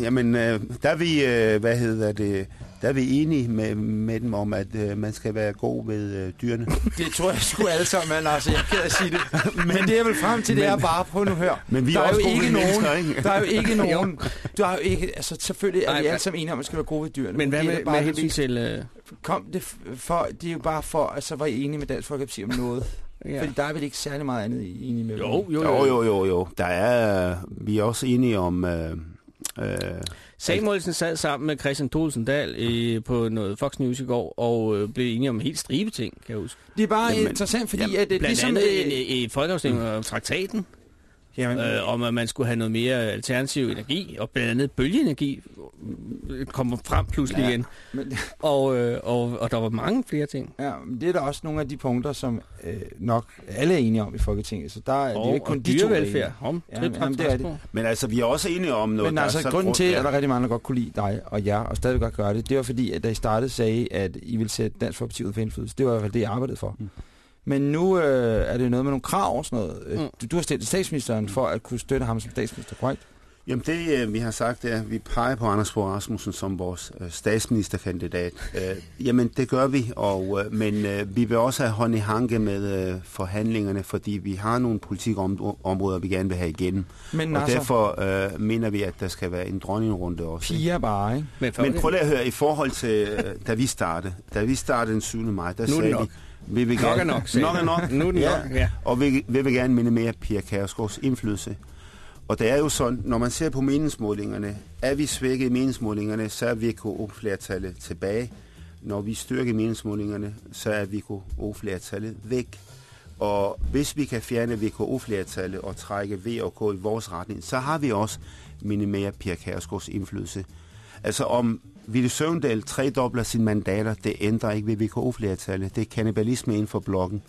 Jamen, øh, der er vi, øh, hvad hedder det, der er vi enige med, med dem om, at øh, man skal være god ved øh, dyrene. <laughs> Det tror jeg sgu alle sammen, men altså, jeg er at sige det. Men, det er vel frem til, det er men- bare, prøv nu at høre. Men vi der er også jo ikke nogen, ikke? Der er jo ikke <laughs> nogen, du har jo ikke, altså selvfølgelig er Nej, vi alle sammen enige om, at man skal være gode ved dyrene. Men hvad er med, bare med hensyn til... Øh, Kom det for, det er jo bare for, at så var I enige med Dansk Folkeparti om noget. ja. Fordi der er vel ikke særlig meget andet, er enige med. Jo, jo, Jo, jo, jo, jo. Der er, vi er også enige om... Øh, øh, Samuelsen sad sammen med Christian Thulesen Dahl øh, på noget Fox News i går, og øh, blev enige om en helt stribe ting, kan jeg huske. Det er bare Jamen, interessant, fordi jamen, at det Blandt ligesom... andet øh, en, en folkeafstemning om traktaten, jamen, øh, om at man skulle have noget mere alternativ energi, og blandt andet bølgeenergi øh, kommer frem pludselig Ja. igen. men, <laughs> Og, øh, og, og der var mange flere ting. ja, men det er da også nogle af de punkter, som øh, nok alle er enige om i Folketinget. Så der er det er jo Og, ikke kun og de to. Om, Ja, men- jamen, det er det. men altså, vi er også enige om noget. Men altså, så grunden grund- til, at der er rigtig mange, der godt kunne lide dig og jer, og stadig godt gøre det, det var fordi, at da I startede, sagde, at I ville sætte Dansk Folkeparti ud for indflydelse. Det var i hvert fald det, jeg arbejdede for. Mm. Men nu øh, er det noget med nogle krav og sådan noget. Øh, Mm. Du, du har stillet statsministeren for at kunne støtte ham som statsminister, korrekt? Jamen det, øh, vi har sagt, er, at vi peger på Anders Fogh Rasmussen som vores øh, statsministerkandidat. Øh, jamen det gør vi, og, men øh, vi vil også have hånd i hanke med øh, forhandlingerne, fordi vi har nogle politikområder, vi gerne vil have igennem. Men Og altså, derfor øh, mener vi, at der skal være en dronningrunde også. piger bare, ikke? Men, Men prøv lige at høre, i forhold til, da vi startede, da vi startede den 7. maj, der Nu sagde vi, vi vil Nok er gerne, nok, sagde nok er nok. Nu er det ja. nok, ja. Og vi, vi vil gerne minimere Pia Kærsgaards indflydelse. Og det er jo sådan, når man ser på meningsmålingerne, er vi svækket i meningsmålingerne, så er VKO-flertallet tilbage. Når vi styrker meningsmålingerne, så er VKO-flertallet væk. Og hvis vi kan fjerne VKO-flertallet og trække V og K i vores retning, så har vi også minimeret Pia Kærsgaards indflydelse. Altså om Ville Søvndal tredobler sine mandater, det ændrer ikke ved VKO-flertallet. Det er kannibalisme inden for blokken.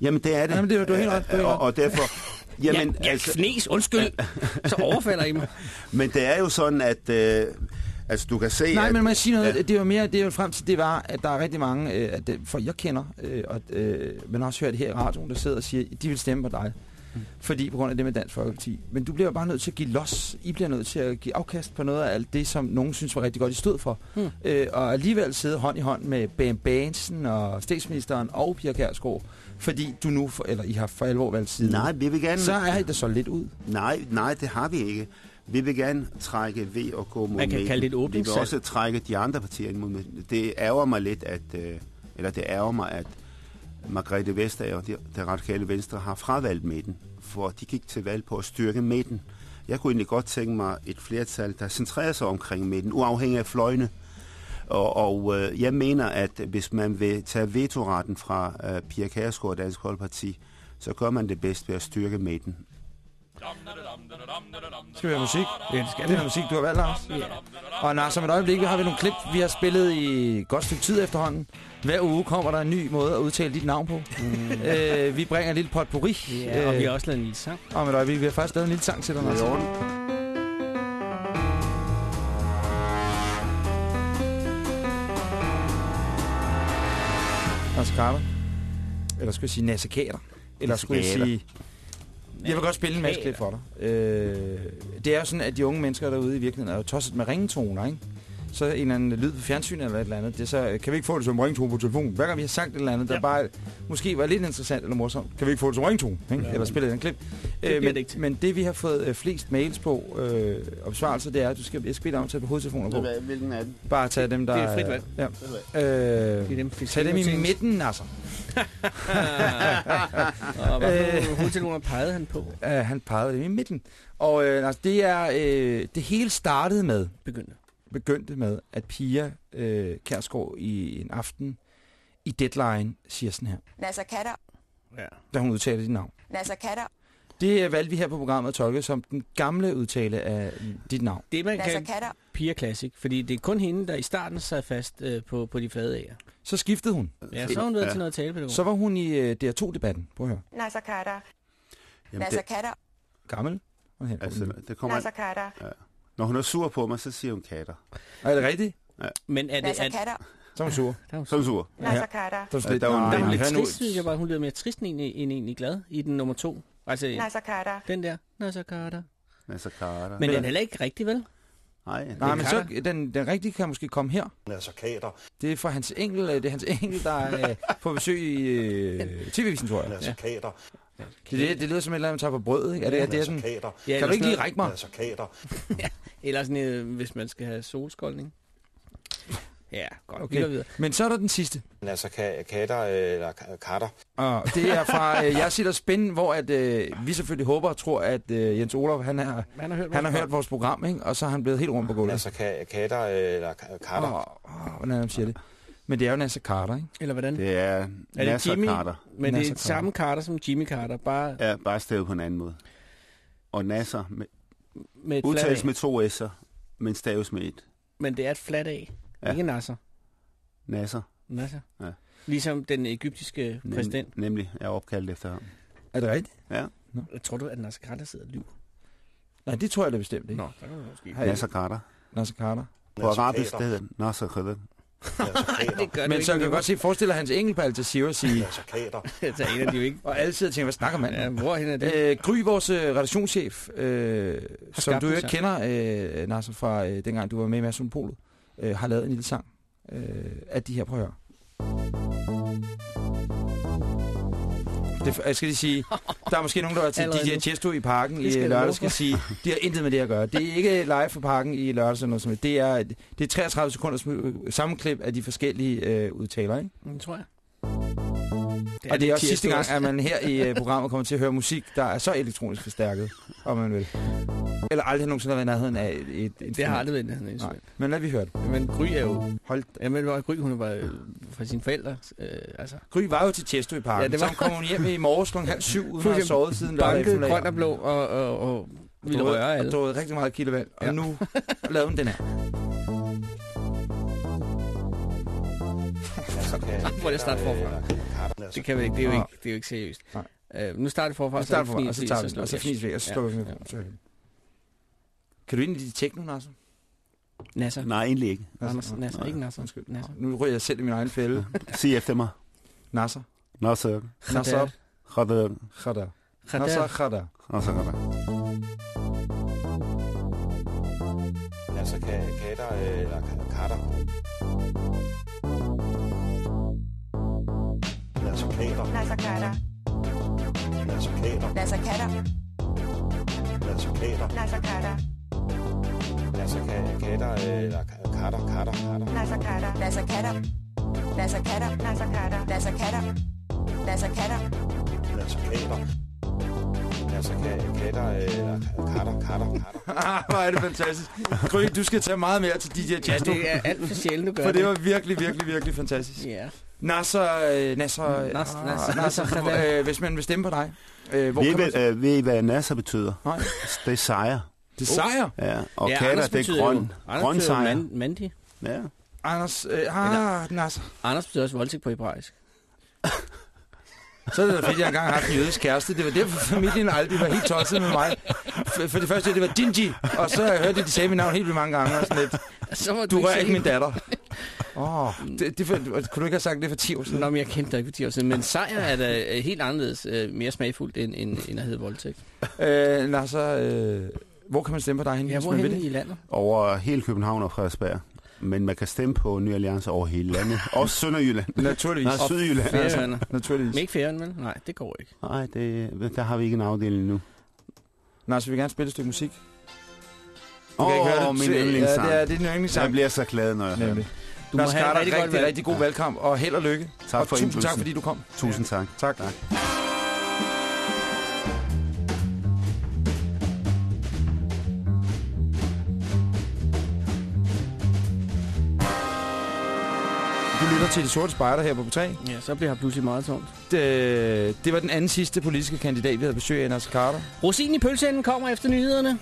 Jamen det er det. Jamen, det er- du har helt ret, har helt Og, og derfor... Jamen, ja, altså, fnes, undskyld. Så overfalder I mig. <laughs> men det er jo sådan, at øh, altså, du kan se... Nej, at, men må jeg sige noget? Ja. Det var mere, det var frem til, det var, at der er rigtig mange, øh, at for jeg kender, øh, og, øh, men også hørt her i radioen, der sidder og siger, de vil stemme på dig. Mm. Fordi på grund af det med Dansk Folkeparti. Men du bliver jo bare nødt til at give los. I bliver nødt til at give afkast på noget af alt det, som nogen synes var rigtig godt, I stod for. Hmm. Øh, og alligevel sidde hånd i hånd med Bam Bansen og statsministeren og Pia Kærsgaard. Fordi du nu, for, eller I har for alvor valgt siden. Nej, vi vil gerne... Så er I da så lidt ud. Nej, nej, det har vi ikke. Vi vil gerne trække V og K mod Man kan midten. kalde det et Vi vil også trække de andre partier ind mod midten. Det ærger mig lidt, at... Øh, eller det ærger mig, at Margrethe Vestager og det, det radikale venstre har fravalgt midten, for de gik til valg på at styrke midten. Jeg kunne egentlig godt tænke mig et flertal, der centrerer sig omkring midten, uafhængig af fløjene. Og, og øh, jeg mener, at hvis man vil tage vetoretten fra øh, Pia Kærsgaard og Dansk Folkeparti, så gør man det bedst ved at styrke midten. Skal vi have musik? Ja, det skal Det er musik, du har valgt, Lars. Ja. Og Lars, om et øjeblik har vi nogle klip, vi har spillet i et godt stykke tid efterhånden. Hver uge kommer der en ny måde at udtale dit navn på. Mm. <laughs> Øh, vi bringer en lille potpourri. Ja, og vi har også lavet en lille sang. om et øjeblik. Vi har faktisk lavet en lille sang til dig, Lars. Orden. Lars Carter. Eller skulle jeg sige nasikater. Eller skulle jeg sige jeg vil godt spille en masse klip for dig. Øh, det er jo sådan, at de unge mennesker derude i virkeligheden er jo tosset med ringetoner, ikke? Så en eller anden lyd på fjernsyn eller et eller andet. Det så, kan vi ikke få det som ringtone på telefonen? Hver gang vi har sagt et eller andet, der Ja. bare måske var lidt interessant eller morsomt, kan vi ikke få det som ringtone? Ikke? Ja. Eller spille en klip. bliver Øh, det men, til. men det vi har fået øh, flest mails på, øh, og besvarelser, det er, at du skal, jeg skal bede dig om at tage på hovedtelefoner på. Hvilken er den? Bare tage dem, der... Det er frit valg. Ja. Øh, Det er dem, tag dem i midten, altså. <laughs> Og hvad Øh. hovedtelefoner pegede han på? Uh, han pegede dem i midten. Og øh, altså, det er... Øh, det hele startede med, Begyndte. Begyndte med, at Pia øh, Kærsgaard i en aften i Deadline siger sådan her, Nasser Katter, Ja. da hun udtaler dit navn. Nasser Katter, Det valgte vi her på programmet at tolke som den gamle udtale af dit navn. Det man kan Pia Classic, fordi det er kun hende, der i starten sad fast øh, på, på de flade æger. Så skiftede hun. Ja, så har hun været Ja. til noget talepædagog. Så var hun i øh, DR2-debatten. Prøv at høre. Nasser Katter, Nasser det, Katter, Gammel. Altså, det kommer Nasser Katter, Når hun er sur på mig, så siger hun katter. Er det rigtigt? Men er det... Er, Katter, Så er hun sur. er Så er hun sur. Nasser Katter, Så er hun Ja, er lidt trist, synes jeg bare. Hun lyder mere trist end egentlig, glad i den nummer to. Altså, Nasser Katter, den der. Nasser Carter. Nasser Carter. Men den er heller ikke rigtig, vel? Nej, Nej, men så, Carter. den, den rigtige kan måske komme her. Nasser Kater, Det er fra hans engel, øh, det er hans engel, der er øh, på besøg i øh, TV-visen, tror jeg. Nasser Kater, Det, det, det lyder som et eller andet, man tager på brød, ikke? Er det, er det er Nasser sådan, Kater, Ja, kan du ikke lige række mig? Nasser Kater. <laughs> Eller sådan, øh, hvis man skal have solskoldning. Ja, godt. Okay. Videre. Men så er der den sidste. Nasser Ka- Kater, eller Ka- Kater. Og det er fra <laughs> øh, Jeg sitter spænd, hvor at, øh, vi selvfølgelig håber og tror, at øh, Jens Olof, han har, Han har hørt, han har hørt vores program, ikke? og så er han blevet helt rundt på gulvet. Nasser Ka- Kater, eller Ka- Kater. Åh, åh, hvordan er det, man siger det? Men det er jo Nasser Carter, ikke? Eller hvordan? det er Er det Nasser Jimmy? Carter. Men det Nasser er samme Carter som Jimmy Carter, bare Ja, bare stavet på en anden måde. Og Nasser med, med udtales med to S'er, men staves med et. Men det er et flat A. Ja. Ikke Nasser. Nasser. Nasser. Ja. Ligesom den egyptiske Nem, præsident. Nemlig er opkaldt efter ham. Er det rigtigt? Ja, Jeg tror du, at Nasser Carter sidder og lyver? Nej, det tror jeg da bestemt ikke. Nå, der kan du måske. Nasser Carter. Nasser Carter. På arabisk, det hedder Nasser Carter. Kater. Det gør Men så kan jeg godt se, forestiller hans engel på Al Jazeera sige, Nasser Kater. <laughs> Altså, en af de jo ikke. og alle sidder og tænker, hvad snakker man Ja, hvor er det? Øh, Gry, vores øh, redaktionschef, øh, som du jo ikke kender, øh, Nasser, fra øh, dengang du var med i Mads Polet, øh, har lavet en lille sang øh, af de her. Prøv at høre. Det, jeg skal lige sige, der er måske nogen, der var til Allerede DJ nu. Chesto i parken i lørdag, skal sige, de har intet med det at gøre. Det er ikke live for parken i lørdag, eller noget som det er, det er 33 sekunders sammenklip af de forskellige øh, udtaler, ikke? Det tror jeg. Og det er også sidste gang, at man her i uh, <laughs> programmet kommer til at høre musik, der er så elektronisk forstærket, om man vil. Eller aldrig nogensinde har været i nærheden af et, et, et Det har aldrig været en anden Nej, men lad vi høre det. Men Gry er jo... Hold da. Jamen, Gry, hun bare øh, fra sine forældre. Øh, altså, Gry var jo til Chesto i parken, Ja, det var- var... så kom hun hjem i morges kl. halv syv, uden at have sovet siden lørdag eftermiddag. grøn og blå og, og, og ville røre Og alle. drukket rigtig meget kildevand, og Ja. nu lavede hun den her. <laughs> Hvor er det start forfra? Det kan vi ikke. Det er jo ikke, det er jo ikke seriøst. Øh, nu starter vi forfra, Og så starter for, og så tager vi den, og så jeg. fnis væk, og så slukker vi vi. Kan du egentlig lide techno, Nasser? Nasser. Nej, egentlig ikke. Anders, Nasser, ikke Nasser. Undskyld. Nasser. Nu ryger jeg selv i min egen fælde. <laughs> Sig efter mig. Nasser. Nasser Nasser. Khadar. Khadar. Nasser Khadar. Nasser Carter. Nasser Ka- Kater, eller Ka- Kater. Nasser Kater. Nasser Katter, Nasser Kater. Nasser Katter, Nasser Katter, Nasser Ka- Kater, eller Ka- Kater. Kater. Kater. Nasser Katter, Nasser Katter, Nasser Katter, Nasser Katter, Nasser Katter, Nasser Katter, Nasser eller Ka- Kater. Kater. Kater. Ah, hvor er det fantastisk. Gry, du skal tage meget mere til DJ Ja, Chesto. det er alt for sjældent, du gør For det var virkelig, virkelig, virkelig fantastisk. Ja. Nasser, øh, Nasser, Nas- Nasser, Nasser- Nasser, Nasser- øh, hvis man vil stemme på dig, øh, hvor Ved I, kan man... hvad, øh, ved I, hvad Nasser betyder? Nej, Det er sejr. det er sejr. Ja, og ja, katter, Anders det er betyder grøn. jo- Anders Grøn sejr. man, mandi. Ja. Anders, øh, ah, Nasser. Anders betyder også voldtægt på hebraisk. <laughs> Så er det da fedt, at jeg engang har haft en jødisk kæreste. Det var derfor, familien aldrig var helt tosset med mig. For, for det første, det var Dingy, og så har jeg de sagde mit navn helt vildt mange gange. Og sådan lidt, Så du rører ikke min datter. <laughs> Åh, oh, det, det, for, kunne du ikke have sagt det for 10 år siden? Nå, men jeg kendte dig ikke for 10 år siden. Men sejr er da øh, helt anderledes øh, mere smagfuldt end, end, end at hedde voldtægt. Øh, Lars, så, øh, hvor kan man stemme på dig henne? Ja, hvor henne i landet? Over hele København og Frederiksberg. Men man kan stemme på Ny Alliance over hele landet. Også Sønderjylland. Naturligvis. Nej, Sydjylland. Færøerne. <laughs> Naturligvis. Men ikke færøerne, vel? Nej, det går ikke. Nej, det, der har vi ikke en afdeling nu. Lars, vi vil gerne spille et stykke musik. Åh, oh, min yndlingssang. Ja, det er, det er din yndlingssang. Jeg bliver så glad, når jeg hører det. Du må Lars have en Carter, rigtig godt rigtig, valg. rigtig god valgkamp, og held og lykke. Tak og for tusind tak, fordi du kom. Tusind tak. Tak. tak. Du lytter til De Sorte Spejder her på P3. Ja, så bliver her pludselig meget tungt. Det, det var den anden sidste politiske kandidat, vi havde besøg af, Nasser Carter. Rosinen i pølseenden kommer efter nyhederne.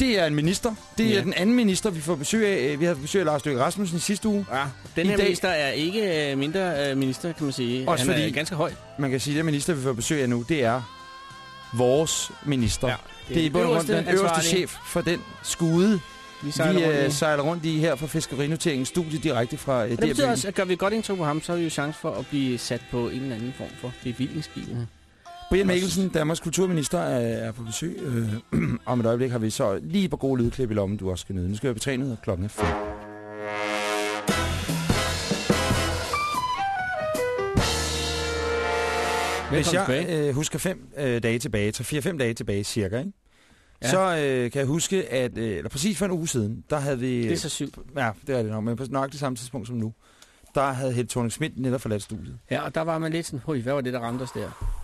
Det er en minister. Det er Ja. den anden minister, vi får besøg af. Vi havde besøg af Lars Løkke Rasmussen i sidste uge. Ja, den I her dag- minister er ikke øh, mindre øh, minister, kan man sige. Også Han fordi- er ganske høj. Man kan sige, at den minister, vi får besøg af nu, det er vores minister. Ja, det, det er i bund og den øverste chef for den skude, Vi sejler vi rundt i. øh, sejler rundt i her fra Fiskerinoteringens studie direkte fra Og det betyder også, at gør vi godt indtryk på ham, så har vi jo chance for at blive sat på en eller anden form for bevillingsskib. Brian Mikkelsen, Danmarks kulturminister, er, på besøg. Øh, <clears throat> om et øjeblik har vi så lige på gode lydklip i lommen, du også skal nyde. Nu skal vi betrænet, og klokken er fem. Hvis Velkommen jeg øh, husker fem øh, dage tilbage, så fire-fem dage tilbage cirka, ikke? Ja. så øh, kan jeg huske, at øh, eller præcis for en uge siden, der havde vi... Det er så sygt. Ja, det er det nok, men på nok det samme tidspunkt som nu, der havde Helle thorning Schmidt netop forladt studiet. Ja, og der var man lidt sådan, hvad var det, der ramte os der?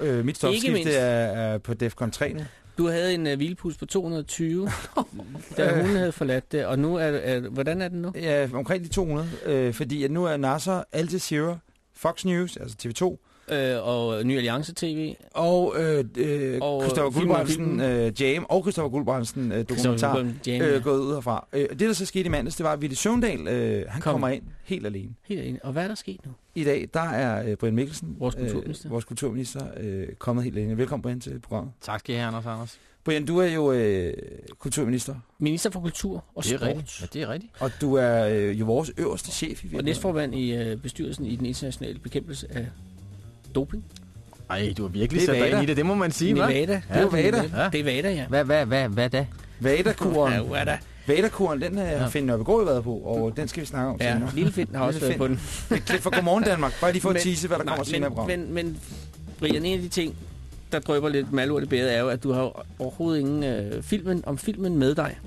Øh, mit mindst. stofskifte er, er på DEFCON 3 nu. Du havde en uh, hvilepuls på 220, <laughs> da hun havde forladt det, og nu er, er hvordan er den nu? Ja, omkring de 200, øh, fordi at nu er Nasser, Al Jazeera, Fox News, altså TV2, Øh, og Ny Alliance TV. og, øh, øh, Og, og Christoffer øh, film- Guldbrandsen, øh, Jam, og Christoffer Guldbrandsen øh, dokumentar, Jam, øh, gået ud herfra. Øh, det, der så skete i mandags, det var, at Ville Søvndal, øh, han Kom. kommer ind helt alene. Helt enig. Og hvad er der sket nu? I dag, der er øh, Brian Mikkelsen, Vores kulturminister. øh, vores kulturminister øh, kommet helt alene. Velkommen, Brian, til programmet. Tak skal I have, Anders Anders. Brian, du er jo øh, kulturminister, Minister for Kultur og Det er Sport. rigtigt. Ja, det er rigtigt. og du er øh, jo vores øverste chef i Og virkeligheden. næstformand i øh, bestyrelsen i den internationale bekæmpelse af doping. Ej, du har virkelig er sat dig ind i det, det må man sige, hva'? Nevada. Det er Vada. Ja. Det er Vada, ja. Hvad, hvad, hvad, hvad da? Vadakuren. Ja, Vada. Vadakuren, den øh, har Finn Nørbegaard været på, og den skal vi snakke om Ja, senere. Lille Finn har også været på den. Et klip fra Godmorgen Danmark. Bare lige for at tease, hvad der Nej, kommer senere i men, men, men Brian, en af de ting, der drøber lidt malurt i bæret, er jo, at du har overhovedet ingen øh, filmen, om filmen med dig.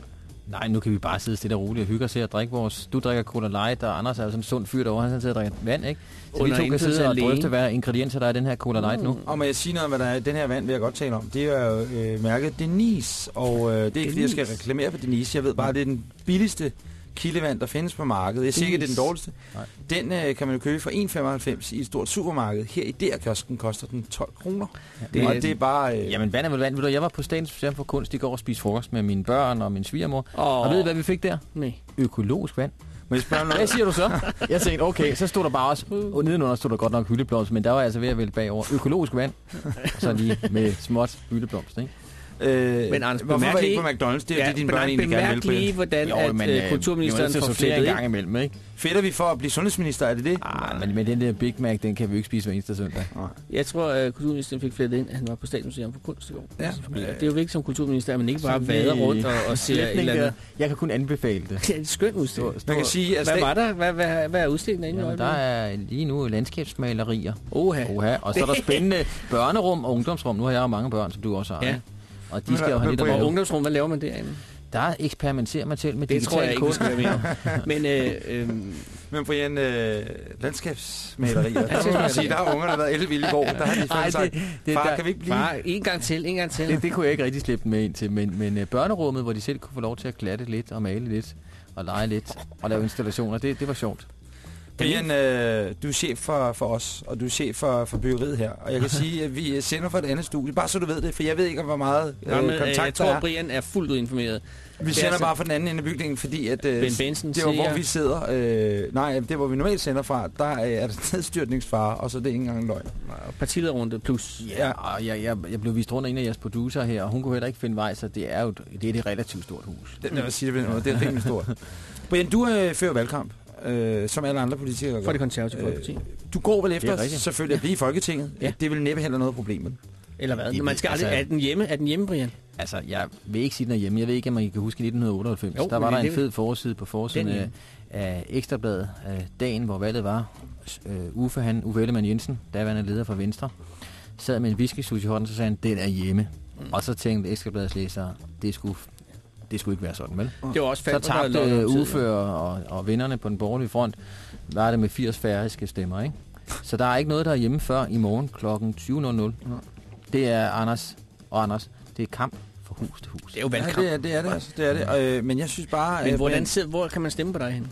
Nej, nu kan vi bare sidde stille og roligt og hygge os her og drikke vores... Du drikker Cola Light, og Anders er jo sådan en sund fyr derovre, han sidder og drikker vand, ikke? Så Under vi to kan sidde og alene. drøfte, hvad ingredienser der er i den her Cola Light nu. Og må jeg sige noget om, hvad der er den her vand, vil jeg godt tale om. Det er jo øh, mærket Denise, og øh, det er ikke fordi, jeg skal reklamere for Denise. Jeg ved bare, det er den billigste kildevand, der findes på markedet. Jeg siger ikke, det er den dårligste. Nej. Den øh, kan man jo købe for 1,95 i et stort supermarked. Her i DR-kiosken koster den 12 kroner. Det Det er- og det er bare... Øh, Jamen, vand er vel vand. Ved du, Jeg var på Statens Museum for Kunst i går og spiste frokost med mine børn og min svigermor. Og, Og ved I, hvad vi fik der? Nej. Økologisk vand. må jeg spørge om <laughs> Hvad siger du så? Jeg tænkte, okay, så stod der bare også, og nedenunder stod der godt nok hyldeblomst, men der var jeg altså ved at vælge bagover. Økologisk vand, og så lige med småt hyldeblomst, ikke? Øh, Men Anders, hvorfor bemærk var ikke på McDonald's? Det er ja, det, dine børn egentlig gerne bemærk vil, Brian. lige, hvordan Jo, at, men, øh, øh, kulturministeren er får en ind. gang imellem, ikke? Fedter vi for at blive sundhedsminister, er det det? Ah, men, men den der Big Mac, den kan vi jo ikke spise hver eneste søndag. Jeg tror, at kulturministeren fik flettet ind, at han var på Statens Museum for Kunst i går. Ja. Det er jo vigtigt som kulturminister, at man ikke bare Så vader vi- rundt og, og <laughs> ser et eller andet. Jeg kan kun anbefale det. <laughs> Det er en skøn udstilling. Man kan sige, at Hvad var der? Hvad, hvad, hvad er udstillingen inde i Jamen, der er lige nu landskabsmalerier. Oha. Oha. Og så er der <laughs> spændende børnerum og ungdomsrum. Nu har jeg jo mange børn, som du også har. Ja. Og de skal jo have lidt Og ungdomsrum, hvad laver man derinde? Der eksperimenterer man til med Det tror jeg digital ikke, vi kode. om. <laughs> Men øh, øh, Men Brian, øh, landskabsmalerier, <laughs> der må man Landskabsmalerier. sige, der har ungerne været elvilde i går. Der har de Ej, fandme sagt, det, far, der, kan vi ikke blive... far, en gang til, en gang til. det, det kunne jeg ikke rigtig slippe med ind til. Men, men øh, børnerummet, hvor de selv kunne få lov til at glatte lidt og male lidt og lege lidt og lave installationer, det, det var sjovt. Brian, øh, du er chef for, for os, og du er chef for, for byggeriet her. Og jeg kan <laughs> sige, at vi sender fra et andet studie, bare så du ved det, for jeg ved ikke, hvor meget øh, Jamen, øh, kontakt jeg der tror, er. Brian er fuldt ud informeret. Vi det er sender altså- bare fra den anden ende af bygningen, fordi at, øh, Ben Benson det var, hvor vi sidder. Øh, nej, det hvor vi normalt sender fra, der er, er der <laughs> nedstyrtningsfare, og så er det ikke engang løgn. Partilederrunde plus. Ja, og jeg, jeg, jeg blev vist rundt af en af jeres producer her, og hun kunne heller ikke finde vej, så det er jo et- det er et relativt stort hus. Det, lad mig sige det det er rimelig stort. <laughs> Brian, du øh, fører valgkamp. Øh, som alle andre politikere gør. For det konservative Øh, Folkeparti. Du går vel efter selvfølgelig at blive i Folketinget. Ja. Det vil næppe heller noget problem med. Eller hvad? det- Man skal aldrig... altså- Er den hjemme? Er den hjemme, Brian? Altså, jeg vil ikke sige den er hjemme. Jeg ved ikke, om I kan huske i 1998. Jo, der var der en fed forside på forsiden Den af, af Ekstrabladet af dagen, hvor valget var. Uh, Uffe, han, Uffe Ellemann Jensen, daværende leder for Venstre, sad med en whisky i hånden, så sagde han, den er hjemme. Mm. Og så tænkte Ekstrabladets læsere, det skulle, det skulle ikke være sådan, vel? Det var også Så der havde tabte udfører og, og vennerne på den borgerlige front, var det med 80 færøske stemmer, ikke? Så der er ikke noget, der er hjemme før i morgen kl. 20.00. Det er Anders og Anders. Det er kamp fra hus til hus. Det er jo Ja, valgkamp. det er det, er det, altså, det, er det. Øh, men jeg synes bare... Men øh, hvordan Brian, sidder, hvor kan man stemme på dig hen?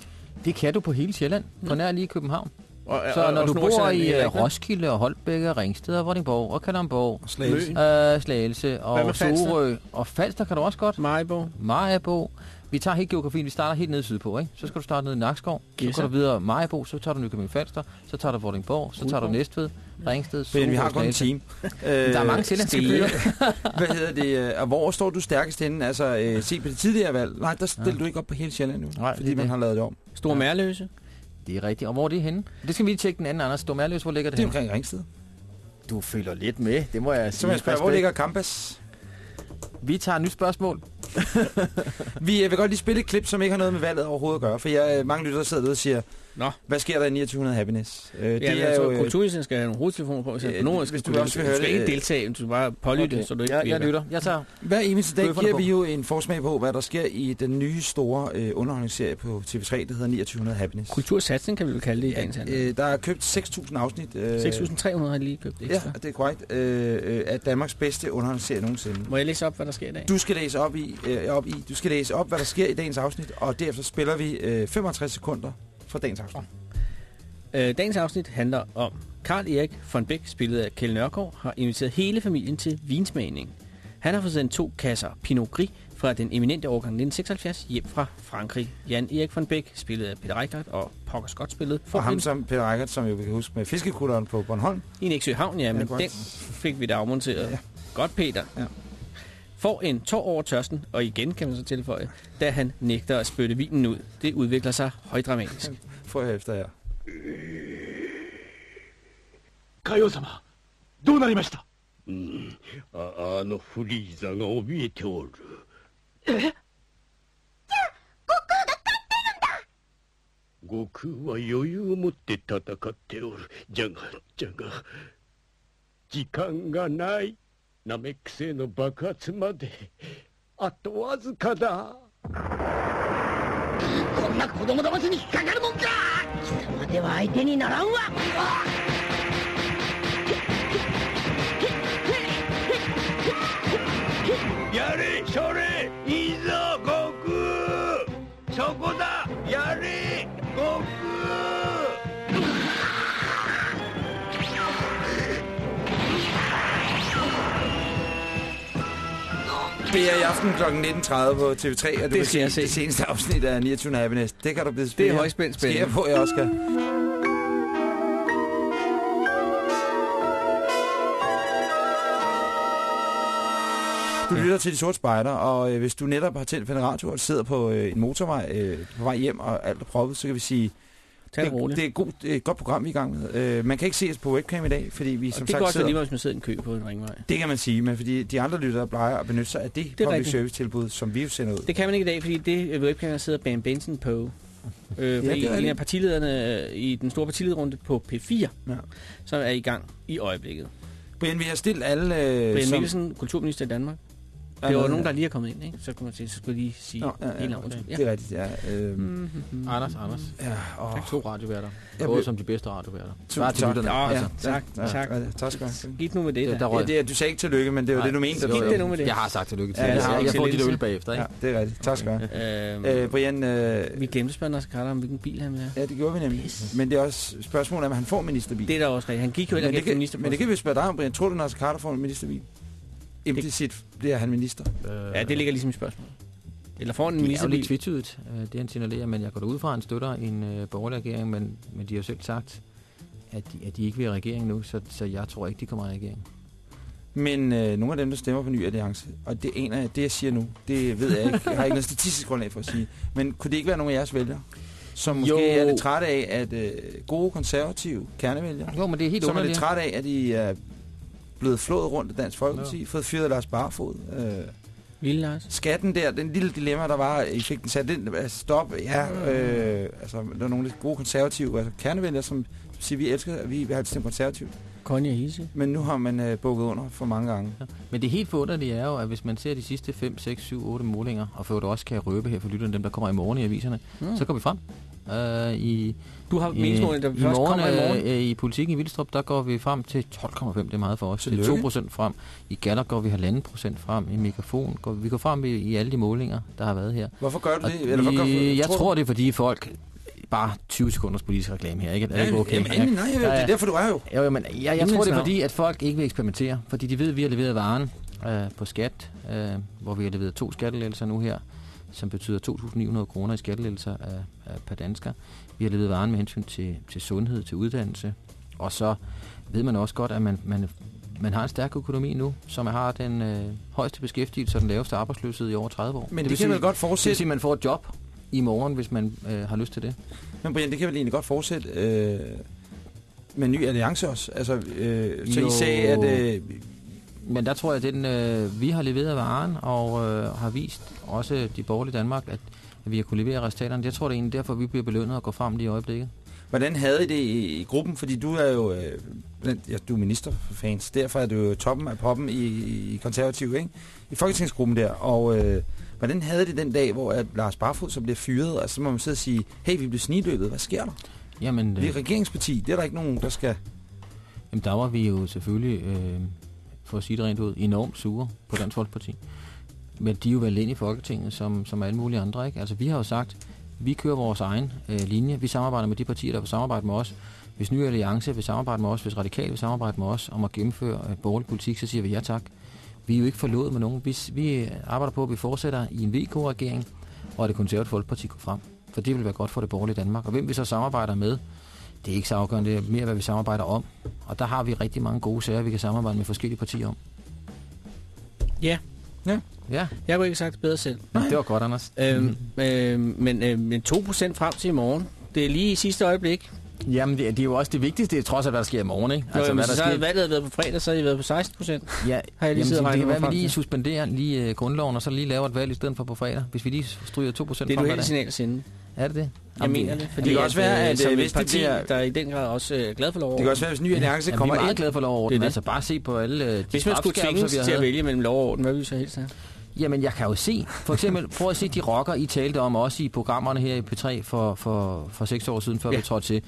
Det kan du på hele Sjælland, på nær lige København. Og, Så når du bor i uh, Roskilde og Holbæk og Ringsted og Vordingborg og Kalundborg, Slagelse. uh, Slagelse og? Sorø og Falster kan du også godt. Majbo. Majabo. Vi tager helt geografien, vi starter helt nede sydpå, ikke? Så skal du starte nede i Nakskov, så Yes, går du videre Majabo, så tager du Nykøbing Falster, så tager du Vordingborg, så tager du. Næstved, Ringsted, Brian, vi har Sorø, kun en time. Der er mange sjællandske Stege. byer. <laughs> Hvad hedder det? øh, Og hvor står du stærkest henne? Altså, øh, se på det tidligere valg. Nej, der stillede du ikke op på hele Sjælland nu. Nej, fordi det man har lavet det om. Stor Ja. Mærløse. Det er rigtigt. Og hvor er det henne? Det skal vi lige tjekke den anden, Anders. Stormærløs, hvor ligger det, Det er henne? omkring Ringsted. Du følger lidt med, det må jeg Så sige. man spørger, hvor Respekt. ligger Kampas? Vi tager et nyt spørgsmål. <laughs> Vi øh, vil godt lige spille et klip, som ikke har noget med valget overhovedet at gøre. For jeg, øh, mange lyttere sidder derude og siger, Nå. hvad sker der i 2900 Happiness? Øh, Det ja, jeg tror, kulturministeren skal have nogle hovedtelefoner på. Hvis øh, øh, nogen hvis skal, du du, også du, vil du høre skal det, ikke øh, deltage, du skal bare pålytte, Okay. så du ikke jeg, jeg lytter. Jeg tager Hver eneste dag giver på. vi jo en forsmag på, hvad der sker i den nye store øh, underholdningsserie på TV3, der hedder 2900 Happiness. Kultursatsning kan vi vel kalde det i dagens Ja, øh, der er købt 6.000 afsnit. Øh, 6.300 har lige købt Ja, ekstra. det er korrekt. Øh, øh, af Danmarks bedste underholdningsserie nogensinde. Må jeg læse op, hvad der sker i dag? Du skal læse op i, øh, op i, du skal læse op, hvad der sker i dagens afsnit, og derefter spiller vi øh, 65 sekunder fra dagens afsnit. Øh, dagens afsnit handler om Karl Erik von Bæk, spillet af Kjell Nørgaard, har inviteret hele familien til vinsmagning. Han har fået sendt to kasser Pinot Gris fra den eminente årgang 1976 hjem fra Frankrig. Jan Erik von Bæk, spillet af Peter Reichert, og Pokker Scott, spillet for Og ham som Peter Reichert, som jo vi kan huske med fiskekutteren på Bornholm. i Næksø Havn, ja, men korrekt. den fik vi da afmonteret. Ja. Ja. Godt, Peter. Ja. Får en tår over tørsten, og igen kan man så tilføje, da han nægter at spytte vinen ud. Det udvikler sig højdramatisk. Får jeg efter jer. 海王様どうなりましたうんああのフリーザが怯えておる悟空は余裕を持って戦っておるじゃがじゃが時間がないナメック星の爆発まであとわずかだ。こんな子供騙しに引っかかるもんか。貴様では相手にならんわ。やれそれ Det er i aften kl. 19.30 på TV3, og du Det jeg se se. det seneste afsnit af 29 Happiness. Det kan du blive spændt. højspændt Skal jeg spændende. på, jeg også. Du lytter til De Sorte Spejder, og øh, hvis du netop har tændt for en radio og sidder på øh, en motorvej øh, på vej hjem, og alt er proppet, så kan vi sige, Tag det det, roligt. det, er et god, det er et godt program, vi er i gang med. Øh, man kan ikke se os på webcam i dag, fordi vi Og som det sagt går også sidder... alligevel, hvis man sidder i en kø på en ringvej. Det kan man sige, men fordi de andre lyttere plejer at benytte sig af det, er public rigtigt. service tilbud, som vi jo sender ud. Det kan man ikke i dag, fordi det øh, webcam, der sidder Ben Benson på. Øh, det er en det. af partilederne øh, i den store partilederrunde på P4, Ja. som er i gang i øjeblikket. Brian, vi har stillet alle... Øh, Brian som- Mikkelsen, kulturminister i Danmark. Er Det var nogen, der lige er kommet ind, ikke? Så kunne man sige, så skulle jeg lige sige Nå, ja, ja, hele okay. navnet. Ja. Det er rigtigt, ja. Øhm, Mm-hmm. Anders, Anders. ja og, To radioværter. Jeg Både blev- som de bedste radioværter. Bare til tak. lytterne. Ja, Altså, tak, ja, tak. Ja, tak skal du have. Skidt nu med det, Det- der. Ja, det er, du sagde ikke tillykke, men det var det, du mente. hvad? det nu med det. Jeg har sagt tillykke til Ja, jeg, du. jeg får dit øl bagefter, ikke? Ja, det er rigtigt. Tak skal du have. Øh, Brian, øh, vi glemte spørge Nasser Carter om, hvilken bil han vil have. ja, det gjorde vi nemlig. Men det er også spørgsmålet, om han får ministerbil. Det er der også rigtigt. Han gik jo ikke efter kan, minister men det kan vi spørge dig om, Brian. Tror du, Nasser Carter får en ministerbil? Implicit bliver han minister. Ja, det ligger ligesom i spørgsmålet. Eller får en Det er jo ministerbil. lidt tvetydigt, øh, det han signalerer, men jeg går da ud fra, at han støtter en øh, borgerlig regering, men, men de har jo selv sagt, at de, at de ikke vil i regering nu, så, så jeg tror ikke, de kommer i regering. Men øh, nogle af dem, der stemmer på Ny Alliance, og det ene af det, jeg siger nu, det ved jeg ikke. Jeg har ikke noget statistisk grundlag for at sige. Men kunne det ikke være nogle af jeres vælgere? som måske Jo. er lidt trætte af, at øh, gode konservative kernevælgere, Jo, men det er helt som er lidt underligt. trætte af, at de er blevet flået rundt af Dansk Folkeparti, ja. fået fyret Lars Barfod. Øh, Lille Lars. skatten der, den lille dilemma, der var, I fik den sat ind, altså stop, ja, øh, altså, der er nogle lidt gode konservative, altså kernevælgere, som siger, vi elsker, at vi vil have stemt konservativt. Conny Hisse. Men nu har man øh, bukket under for mange gange. Men det helt forunderlige er jo, at hvis man ser de sidste 5, 6, 7, 8 målinger, og for det også kan jeg røbe her for lytterne, dem der kommer i morgen i aviserne, Mm. mm. så går vi frem. Uh, i, Du har meningsmåling, der i først morgen, kommer i morgen. øh, i politikken i Vildstrup, der går vi frem til 12,5, det er meget for os. Det er Tillykke. 2 procent frem. I Galler går vi 1,5 procent frem. I Megafon går vi går frem i, i alle de målinger, der har været her. Hvorfor gør du det? Eller, hvorfor, vi, jeg tror tror, det er fordi folk bare 20 sekunders politisk reklame her, ikke? Er det ikke okay? jamen, endelig, nej, jeg det er derfor, du er jo. Jo, men jeg, jeg Ingen tror, det er fordi, at folk ikke vil eksperimentere. Fordi de ved, at vi har leveret varen øh, på skat, øh, hvor vi har leveret to skattelettelser nu her, som betyder 2.900 kroner i skattelettelser af per dansker. Vi har leveret varen med hensyn til, til sundhed, til uddannelse. Og så ved man også godt, at man, man, man har en stærk økonomi nu, som har den øh, højeste beskæftigelse og den laveste arbejdsløshed i over 30 år. Men det, vil det kan sige, vel godt Det vil fortsætte. sige, at man får et job i morgen, hvis man øh, har lyst til det. Men Brian, det kan vel egentlig godt fortsætte øh, med ny alliance også. Altså, øh, så Jo. I sagde, at... Øh, Men der tror jeg, at den, øh, vi har leveret varen, og øh, har vist også de borgerlige Danmark, at, at vi har kunnet levere resultaterne. Jeg tror, det er egentlig derfor, vi bliver belønnet og går frem lige i øjeblikket. hvordan havde I det i, i gruppen? Fordi du er jo øh, ja, du er minister for fans. Derfor er du jo toppen af poppen i, i konservativ, ikke? I folketingsgruppen der. Og øh, hvordan havde det den dag, hvor at Lars Barfod så bliver fyret? Altså, så må man sidde og sige, hey, vi bliver snidløbet. Hvad sker der? Jamen, Vi er øh, regeringsparti. Det er der ikke nogen, der skal... jamen der var vi jo selvfølgelig, øh, for at sige det rent ud, enormt sure på Dansk Folkeparti. Men de er jo valgt ind i Folketinget, som, som alle mulige andre. Ikke? Altså, vi har jo sagt, vi kører vores egen øh, linje. Vi samarbejder med de partier, der vil samarbejde med os. Hvis Nye Alliance vil samarbejde med os, hvis Radikal vil samarbejde med os om at gennemføre øh, borgerlig politik, så siger vi ja tak. Vi er jo ikke forlået med nogen. Vi, vi arbejder på, at vi fortsætter i en VK-regering, og at det konservative Folkeparti går frem. For det vil være godt for det borgerlige Danmark. Og hvem vi så samarbejder med, det er ikke så afgørende. Det er mere, hvad vi samarbejder om. Og der har vi rigtig mange gode sager, vi kan samarbejde med forskellige partier om. Ja. Ja. Ja, Jeg kunne ikke sagt det bedre selv. det var godt, Anders. Øhm, øhm, men, øh, men 2% frem til i morgen. Det er lige i sidste øjeblik. Jamen, det, er- det er jo også det vigtigste, det er trods alt, hvad der sker i morgen, ikke? Altså, jo, hvad så der har valget været på fredag, så har I været på 16 procent. Ja, har jeg lige jamen, så det regnet kan være, at vi lige suspenderer lige uh, grundloven, og så lige laver et valg i stedet for på fredag. Hvis vi lige stryger 2% Det er du helt signal at sende. Er det det? Jeg mener det. Fordi det kan også være, at, som øh, hvis det parti, bliver- der er i den grad også øh, glad for lov Det kan også være, hvis Ny Alliance Jamen, kommer vi er meget ind. glade for lov Det er det. Altså bare se på alle uh, de Hvis man skulle tvinges til at havde. vælge mellem lov og orden, hvad vil vi så helst have? Jamen, jeg kan jo se. For eksempel, prøv at se de rocker, I talte om også i programmerne her i P3 for, for, for seks år siden, før Ja. vi trådte til.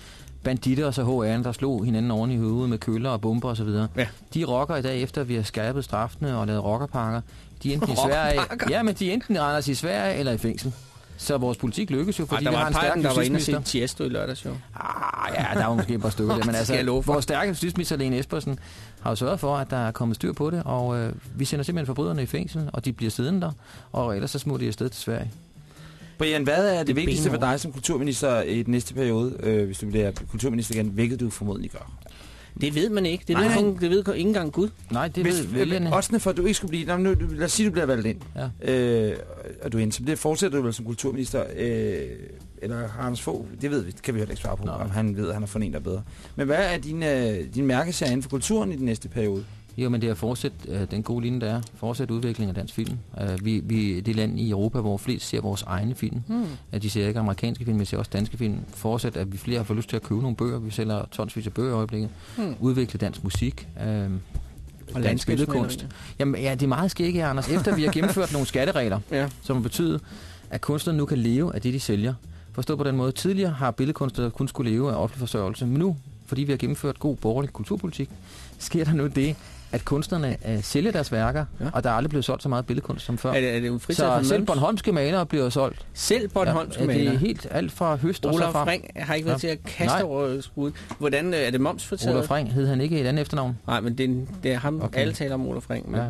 Banditter og så HR'en, der slog hinanden oven i hovedet med køller og bomber osv. Ja. De rocker i dag, efter vi har skærpet straffene og lavet rockerpakker, de enten i Sverige, ja, men de enten Anders i Sverige eller i fængsel. Så vores politik lykkes jo, Ej, fordi der vi har en en stærk der var inde og se. Tiesto i lørdags, jo. Ah, ja, der var måske et par stykker der, men altså, vores stærke justitsminister Lene Espersen har jo sørget for, at der er kommet styr på det, og øh, vi sender simpelthen forbryderne i fængsel, og de bliver siddende der, og ellers så smutter de afsted til Sverige. Brian, hvad er det, Det vigtigste for benhårdt. dig som kulturminister i den næste periode, øh, hvis du bliver kulturminister igen, hvilket du formodentlig gør? Det ved man ikke. Det Nej. ved, kun, det ved ikke engang Gud. Nej, det Hvis, ved vælgerne. Også for, at du ikke skulle blive... Nå, nu, lad os sige, at du bliver valgt ind. Ja. Øh, og du er inde, så bliver, fortsætter du vel som kulturminister. Øh, eller har Anders Fogh, det ved vi, det kan vi heller ikke svare på, Nå. om han ved, at han har fundet en, der er bedre. Men hvad er din, øh, din mærkesager inden for kulturen i den næste periode? Jo, men det er at fortsætte øh, den gode linje, der er. Fortsætte udvikling af dansk film. Uh, vi, vi er det land i Europa, hvor flest ser vores egne film. Hmm. At de ser ikke amerikanske film, vi ser også danske film. Fortsæt, at vi flere har fået lyst til at købe nogle bøger. Vi sælger tonsvis af bøger i øjeblikket. Hmm. Udvikle dansk musik. Uh, Og dansk billedkunst. Jamen, ja, det er meget skægt, Anders. Efter vi har gennemført nogle skatteregler, Ja. som har betydet, at kunstnerne nu kan leve af det, de sælger. Forstå på den måde. Tidligere har billedkunstnere kun skulle leve af offentlig forsørgelse, men nu, fordi vi har gennemført god borgerlig kulturpolitik, sker der nu det, at kunstnerne uh, sælger deres værker, Ja. og der er aldrig blevet solgt så meget billedkunst som før. Er det, er det så selv? Bornholmske malere bliver solgt. Selv Bornholmske ja, ja, det er helt alt fra høst og så Olaf frem. Ring har ikke været Ja. til at kaste Nej. over skuden. Hvordan øh, er det momsfritaget? Olaf Ring hed han ikke et andet efternavn. Nej, men det, er- det er ham, Okay. alle taler om Olaf Ring. Men Ja.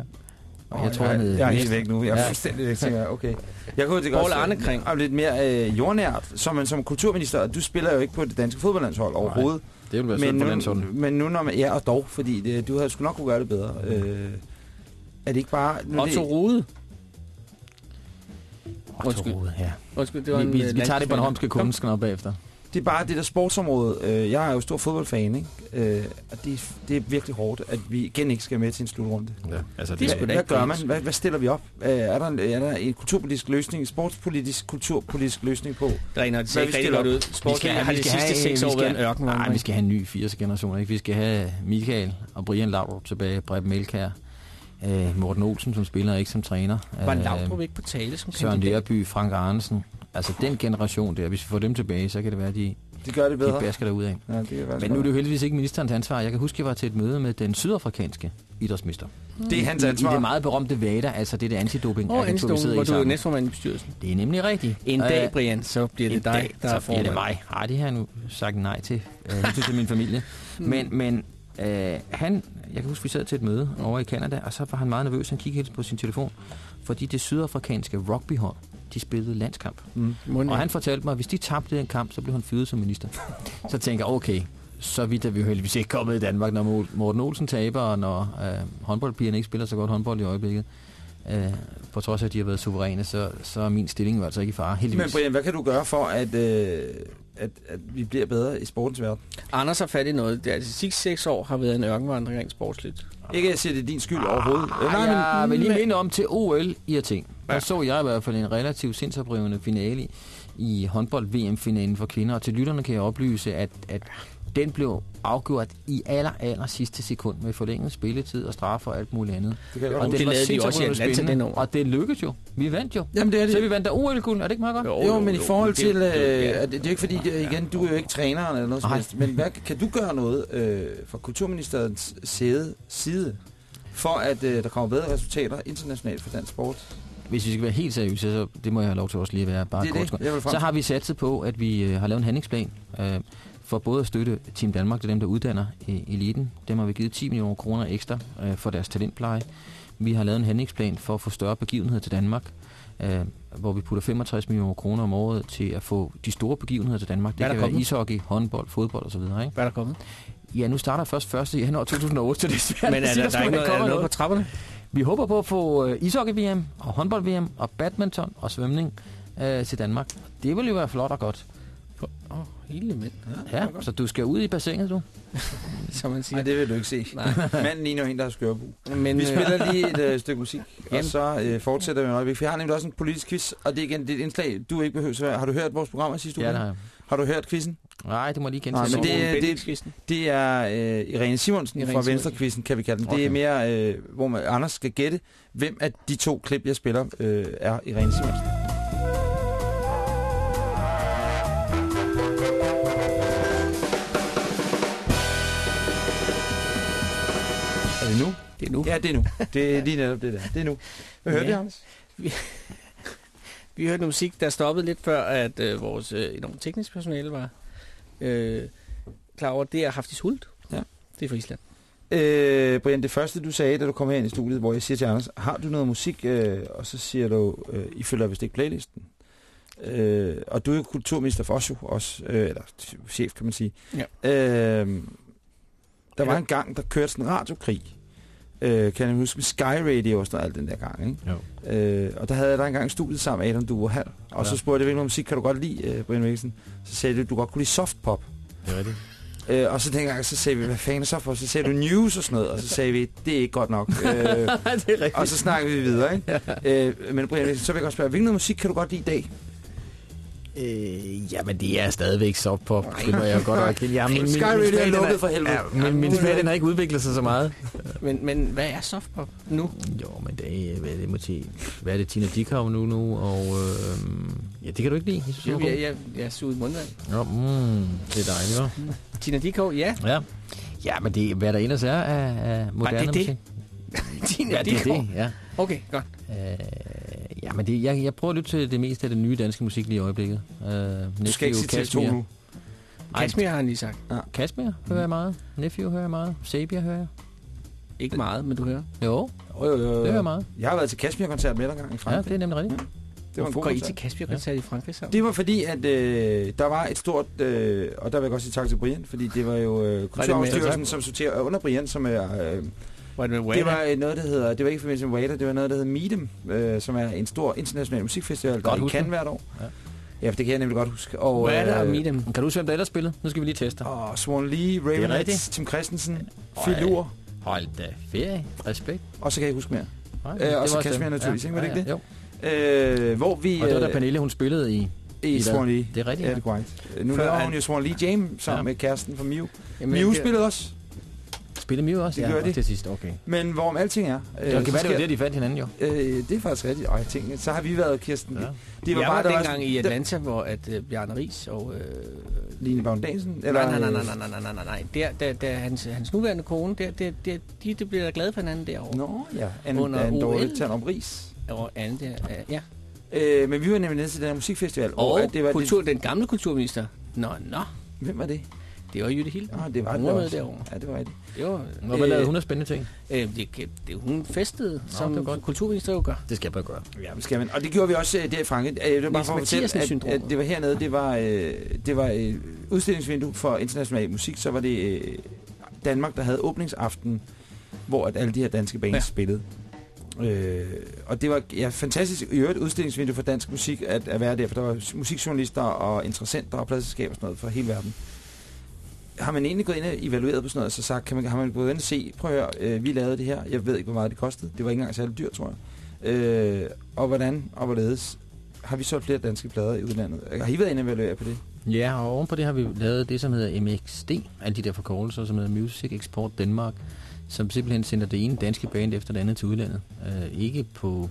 jeg tror, han jeg, hed jeg er helt væk nu. Jeg er Ja. fuldstændig væk, tænker jeg. Okay. Jeg kunne det godt Arnekring. og lidt mere øh, jordnært, som, man som kulturminister. og Du spiller jo ikke på det danske fodboldlandshold overhovedet. Det vil være Men nu, landsholdet. men nu når man... Ja, og dog, fordi det, du havde sgu nok kunne gøre det bedre. Øh, er det ikke bare... Nu er Otto det, Rude. Undskyld. Ja. Undskyld, det var Vi, en, vi, øh, vi tager det. Bornholmske kunstner op bagefter. Det er bare det der sportsområde. Øh, Jeg er jo stor fodboldfan, ikke? Øh, Og det, er- det er virkelig hårdt, at vi igen ikke skal med til en slutrunde. Ja, altså, Det er sgu da Hvad, gør man? Hvad, hvad stiller vi op? Øh, Er der, en, er der en kulturpolitisk løsning, en sportspolitisk, kulturpolitisk løsning på? Det regner det ser ikke vi rigtig stiller godt ud. Vi skal har vi de sidste have- seks vi år været en ørken. Nej, vi skal have en ny 80'er generation. Ikke? Vi skal have Michael og Brian Laudrup tilbage, Breb Melkær, øh, Morten Olsen som spiller, ikke som træner. Var Øh, Laudrup ikke på tale som Søren kandidat? Lerby, Frank Arnesen. Altså den generation der, hvis vi får dem tilbage, så kan det være, at de, De gør det de bedre. basker derud af. Ja, det kan være Men nu er det jo heldigvis ikke ministerens ansvar. Jeg kan huske, at jeg var til et møde med den sydafrikanske idrætsminister. det er hans I, I ansvar. det meget berømte VADA, altså det der antidoping agentur, oh, sidder hvor i du er næstformand i bestyrelsen. Det er nemlig rigtigt. En dag, Øh, Brian, så bliver det en dig, dag, der så er bliver det formand. mig. Ej, det har jeg nu sagt nej til. Øh, til min familie. Men, men øh, han, jeg kan huske, vi sad til et møde over i Canada, og så var han meget nervøs. Han kiggede helt på sin telefon, fordi det sydafrikanske rugbyhold, de spillede landskamp. Mm. Og han fortalte mig, at hvis de tabte den kamp, så blev han fyret som minister. <laughs> så tænker jeg, okay, så vidt er vi jo heldigvis ikke kommet i Danmark, når Mo- Morten Olsen taber, og når øh, håndboldpigerne ikke spiller så godt håndbold i øjeblikket. Øh, på trods af, at de har været suveræne, så, så er min stilling jo altså ikke i fare, Men heldigvis. Brian, hvad kan du gøre for, at, øh, at, at vi bliver bedre i sportens verden? Anders har fat i noget. Det er, altså, de sidste seks år har været en ørkenvandring rent sportsligt. Ikke at jeg siger, det er din skyld overhovedet. Øh, Nej, men, jeg vil lige men- minde om til OL i Athen. Der Ja. så jeg i hvert fald en relativt sindsoprivende finale i håndbold-VM-finalen for kvinder. Og til lytterne kan jeg oplyse, at, at den blev afgjort i aller, aller sidste sekund med forlænget spilletid og straffer og alt muligt andet. Det kan jeg Og det var lavede de også i Atlanta den år. Og det lykkedes jo. Vi vandt jo. Jamen, det er det. Så vi vandt der OL-guld. Er det ikke meget godt? Jo, jo, men i forhold til, øh, det- det- at det, det er jo ikke fordi, igen, du er jo ikke træneren eller noget som helst, men hvad, kan du gøre noget øh, fra kulturministerens side, side for at øh, der kommer bedre resultater internationalt for dansk sport? Hvis vi skal være helt seriøse, så det må jeg have lov til også lige at være bare det kort det. Så har vi satset på, at vi øh, har lavet en handlingsplan øh, for både at støtte Team Danmark, det er dem, der uddanner øh, eliten. Dem har vi givet 10 millioner kroner ekstra øh, for deres talentpleje. Vi har lavet en handlingsplan for at få større begivenheder til Danmark, øh, hvor vi putter 65 millioner kroner om året til at få de store begivenheder til Danmark. Det kan der være kommet? ishockey, håndbold, fodbold osv. Ikke? Hvad er der kommet? Ja, nu starter først 1. januar 2008, så det er svært Men er der, der er ikke noget, er på trapperne? vi håber på at få øh, ishockey-VM og håndbold-VM og badminton og svømning øh, til Danmark. Det vil jo være flot og godt. Åh, oh, hele mænd. Ja, så du skal ud i bassinet, du. <laughs> Som man siger. Nej, det vil du ikke se. Nej. <laughs> Manden ligner en, der har skørbu. Men, Vi øh, spiller lige et øh, <laughs> stykke musik, og Jamen. så øh, fortsætter vi en øjeblik. For jeg har nemlig også en politisk quiz, og det er igen det er et indslag, du ikke behøver at. Har du hørt vores program sidste uge? Ja, det har jeg. Har du hørt quizzen? Nej, det må lige Nej, gentage. men det- det, det- er øh, Irene Simonsen Irene fra. Venstre-quizzen, kan vi kalde den. Det er Okay. mere, øh, hvor man, Anders skal gætte, hvem af de to klip, jeg spiller, øh, er Irene Simonsen. Det nu? det er nu. Ja, det er nu. Det er lige netop det der. Det er nu. Hvad hørte Ja. Anders? <laughs> Vi hørte noget musik, der stoppede lidt før, at øh, vores øh, enormt teknisk personale var øh, klar over, det er Haftis Hult. Ja. Det er fra Island. Øh, Brian, det første du sagde, da du kom herind i studiet, hvor jeg siger til Anders, har du noget musik? Øh, og så siger du, øh, I følger vist ikke playlisten. Øh, og du er jo kulturminister for os jo også, øh, eller chef kan man sige. Ja. Øh, der var en gang, der kørte sådan en radiokrig. Øh, kan jeg huske, Sky Radio og sådan noget, alt den der gang, ikke? Jo. Øh, og der havde jeg der engang studiet sammen med Adam Duer Hall. Og Ja. så spurgte jeg, hvilken musik kan du godt lide, øh, Brian Mikkelsen? Så sagde du, du godt kunne lide softpop. Det er rigtigt. Øh, og så dengang, så sagde vi, hvad fanden så for? Så sagde du news og sådan noget, og så sagde vi, det er ikke godt nok. <laughs> Øh, det er rigtigt. og så snakkede vi videre, ikke? øh, men Brian, så vil jeg godt spørge, hvilken musik kan du godt lide i dag? Øh, jamen, det er stadigvæk softpop. Det må jeg jo godt erkende. Ja, Sky Radio er lukket for helvede. Ja, men min smag, den har ikke udviklet sig så meget. Men, men hvad er softpop nu? Jo, men det er, hvad er det, måske, hvad er det, Tina Dickow nu nu, og øh, ja, det kan du ikke lide. Jeg synes, Jeg, det er jeg, jeg, jeg er suget mundvand. Jo, mm, det er dejligt, hva'? Tina Dickow, ja. Ja. Ja, men det, hvad der ellers er af, af moderne det det? musik. <laughs> Tina Ja, det er det, ja. Okay, godt. Øh, ja, men det, jeg, jeg prøver at lytte til det meste af det nye danske musik lige i øjeblikket. Øh, Du skal ikke sige TV2 nu. Kashmir har han lige sagt. Kashmir hører jeg meget. Nephew hører jeg meget. Sabia hører jeg. Ikke meget, men du hører. Jo, Jo, jo, jo. det hører jeg meget. Jeg har været til Kashmir-koncert med dig engang i Ja, Frankrig. det er nemlig rigtigt. det var en Hvorfor god går I til Kashmir-koncert i Frankrig sammen? Det var fordi, at øh, der var et stort, øh, og der vil jeg godt sige tak til Brian, fordi det var jo øh, Kulturarvsstyrelsen, tak? som sorterer under Brian, som er øh, Var det med Det var øh, noget, der hedder, det var ikke i forbindelse med Wader, det var noget, der hedder Meet'em, øh, som er en stor international musikfestival, der Godt er i huske. Cannes hvert år. Ja. Ja, for det kan jeg nemlig godt huske. Og, Wada og øh, Meet Em. Kan du huske, hvem der ellers spillede? Nu skal vi lige teste. Og Swan Lee, Raven. Hits, Tim Christensen, Øj. Filur, Hold da ferie. Respekt. og så kan jeg huske mere. Nej, Øh, og så dem. naturligvis, ikke? Var det ikke Jo. Øh, hvor vi... Og det var da øh, Pernille, hun spillede i. i i hvad? Swan Lee. Det er rigtigt, Ja, ja. det er korrekt. Øh, Nu laver hun jo Swan Lee Jam sammen Ja. med kæresten fra Mew. Jamen, Mew det- spillede også, Spillede Mew også? Det ja, gør de. til sidst, okay. men hvorom alting er... øh, Det var så gevaldigt, sker- det de fandt hinanden jo. Øh, det er faktisk rigtigt. Ej, jeg tænkte, så har vi været, Kirsten. Ja. Det var jeg bare, var der dengang var i Atlanta, hvor at uh, Bjarne Ries og... Uh, Line Baundansen? nej, nej, nej, nej, nej, nej, nej, nej, nej, nej. Der, der, der, hans, hans nuværende kone, der, der, der, de, de blev da glade for hinanden derovre. Nå, ja. En, Under dårlig OL. tand om ris. Og der, uh, ja. Øh, men vi var nemlig nede til den her musikfestival. Og at det var kultur, den gamle kulturminister. Nå, nå. Det, hvem var det? Det var Jytte Hilden. Nå, det var hun det var med derovre. Ja, det var rigtigt. Det var, Nå, hvad lavede hun af spændende ting? øh, det, det, hun festede, det som var godt. kulturminister jo gør. Det skal jeg bare gøre. Ja, men skal man. Og det gjorde vi også øh, der i Frankrig. Øh, Det var bare for at fortælle, at, at det var hernede, det var, øh, det var øh, udstillingsvindue for international musik, så var det øh, Danmark, der havde åbningsaften, hvor at alle de her danske bands Ja. ja. spillede. Øh, og det var ja, fantastisk i øvrigt udstillingsvindue for dansk musik at, at være der, for der var musikjournalister og interessenter og pladselskaber og sådan noget fra hele verden. Har man egentlig gået ind og evalueret på sådan noget, og så sagt, kan man, har man gået ind og se, prøv at høre, øh, vi lavede det her, jeg ved ikke, hvor meget det kostede, det var ikke engang særlig dyrt, tror jeg. Øh, og hvordan og hvorledes har vi solgt flere danske plader i udlandet? Har I været inde og evaluere på det? Ja, og ovenpå det har vi lavet det, som hedder MXD, alle de der forkortelser, som hedder Music Export Denmark, som simpelthen sender det ene danske band efter det andet til udlandet. Øh, ikke på,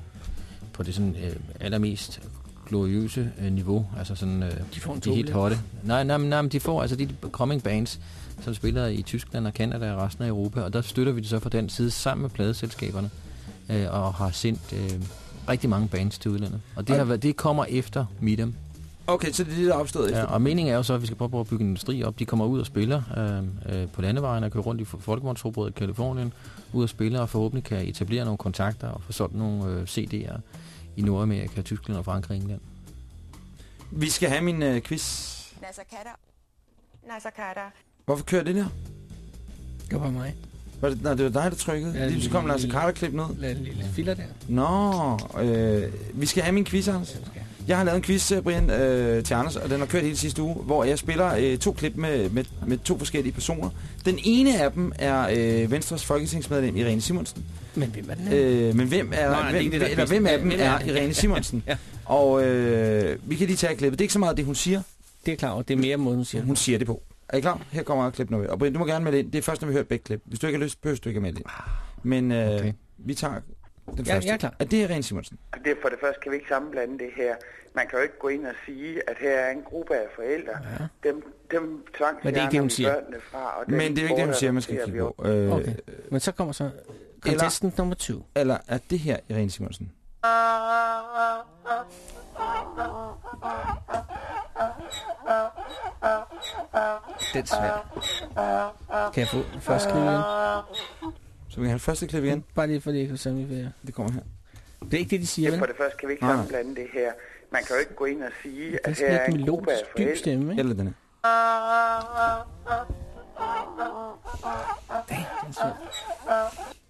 på det sådan øh, allermest gloriøse øh, niveau, altså sådan øh, De får en de helt hotte. Nej, nej, nej, men de får altså de coming bands, som spiller i Tyskland og Canada og resten af Europa, og der støtter vi det så fra den side sammen med pladeselskaberne, øh, og har sendt øh, rigtig mange bands til udlandet. Og det, har været, det kommer efter Meet'em. Okay, så det er det, der er opstået efter. Ja, og meningen er jo så, at vi skal prøve at bygge en industri op. De kommer ud og spiller øh, øh, på landevejen og kører rundt i folkevognsforbruget i Kalifornien, ud og spiller og forhåbentlig kan etablere nogle kontakter og få solgt nogle øh, CD'er i Nordamerika, Tyskland og Frankrig og England. Vi skal have min øh, quiz. Nasser Katter. Nasser Katter. Hvorfor kører det der? Det var mig. Var det, nej, det var dig, der trykkede. Ja, Lige så kom Lars Carter-klip ned. Lad en lille filer der. Nå, øh, vi skal have min quiz, Anders. Jeg har lavet en quiz, øh, Brian, øh, til Anders, og den har kørt hele sidste uge, hvor jeg spiller øh, to klip med, med, med to forskellige personer. Den ene af dem er øh, Venstres folketingsmedlem Irene Simonsen. Men hvem er den? Øh, men hvem er, Nej, det er hvem, det, der er eller hvem af dem Hvem er? Irene Simonsen? <laughs> Ja. Og øh, vi kan lige tage klippet. Det er ikke så meget det, hun siger. Det er klar over. Det er mere måden, hun siger. Hun siger det på. Er I klar? Her kommer klip nummer. Og Brian, du må gerne melde ind. Det er først, når vi hører begge klip. Hvis du ikke har lyst, behøver du ikke at melde ind. Men øh, Okay. vi tager den Ja, første. jeg er klar. Er det Irene Simonsen? Det er for det første kan vi ikke sammenblande det her. Man kan jo ikke gå ind og sige, at her er en gruppe af forældre. Ja. Dem, dem tvang Men det er ikke det, hun siger. børnene fra. Og dem Men det er jo ikke det, hun siger, man skal vi kigge på. Øh, Okay. Men så kommer så contestant nummer 2. Eller er det her Irene Simonsen? Den er svær. Kan jeg få først skrive igen? Så vi kan have det første klip igen. Bare lige fordi jeg kan samle det. Det kommer her. Det er ikke det, de siger, Det er vel? for det første kan vi ikke sammenblande det her. Man kan jo ikke gå ind og sige, Det er at her er en gruppe af forældre. stemme, ikke? Eller den her. Den er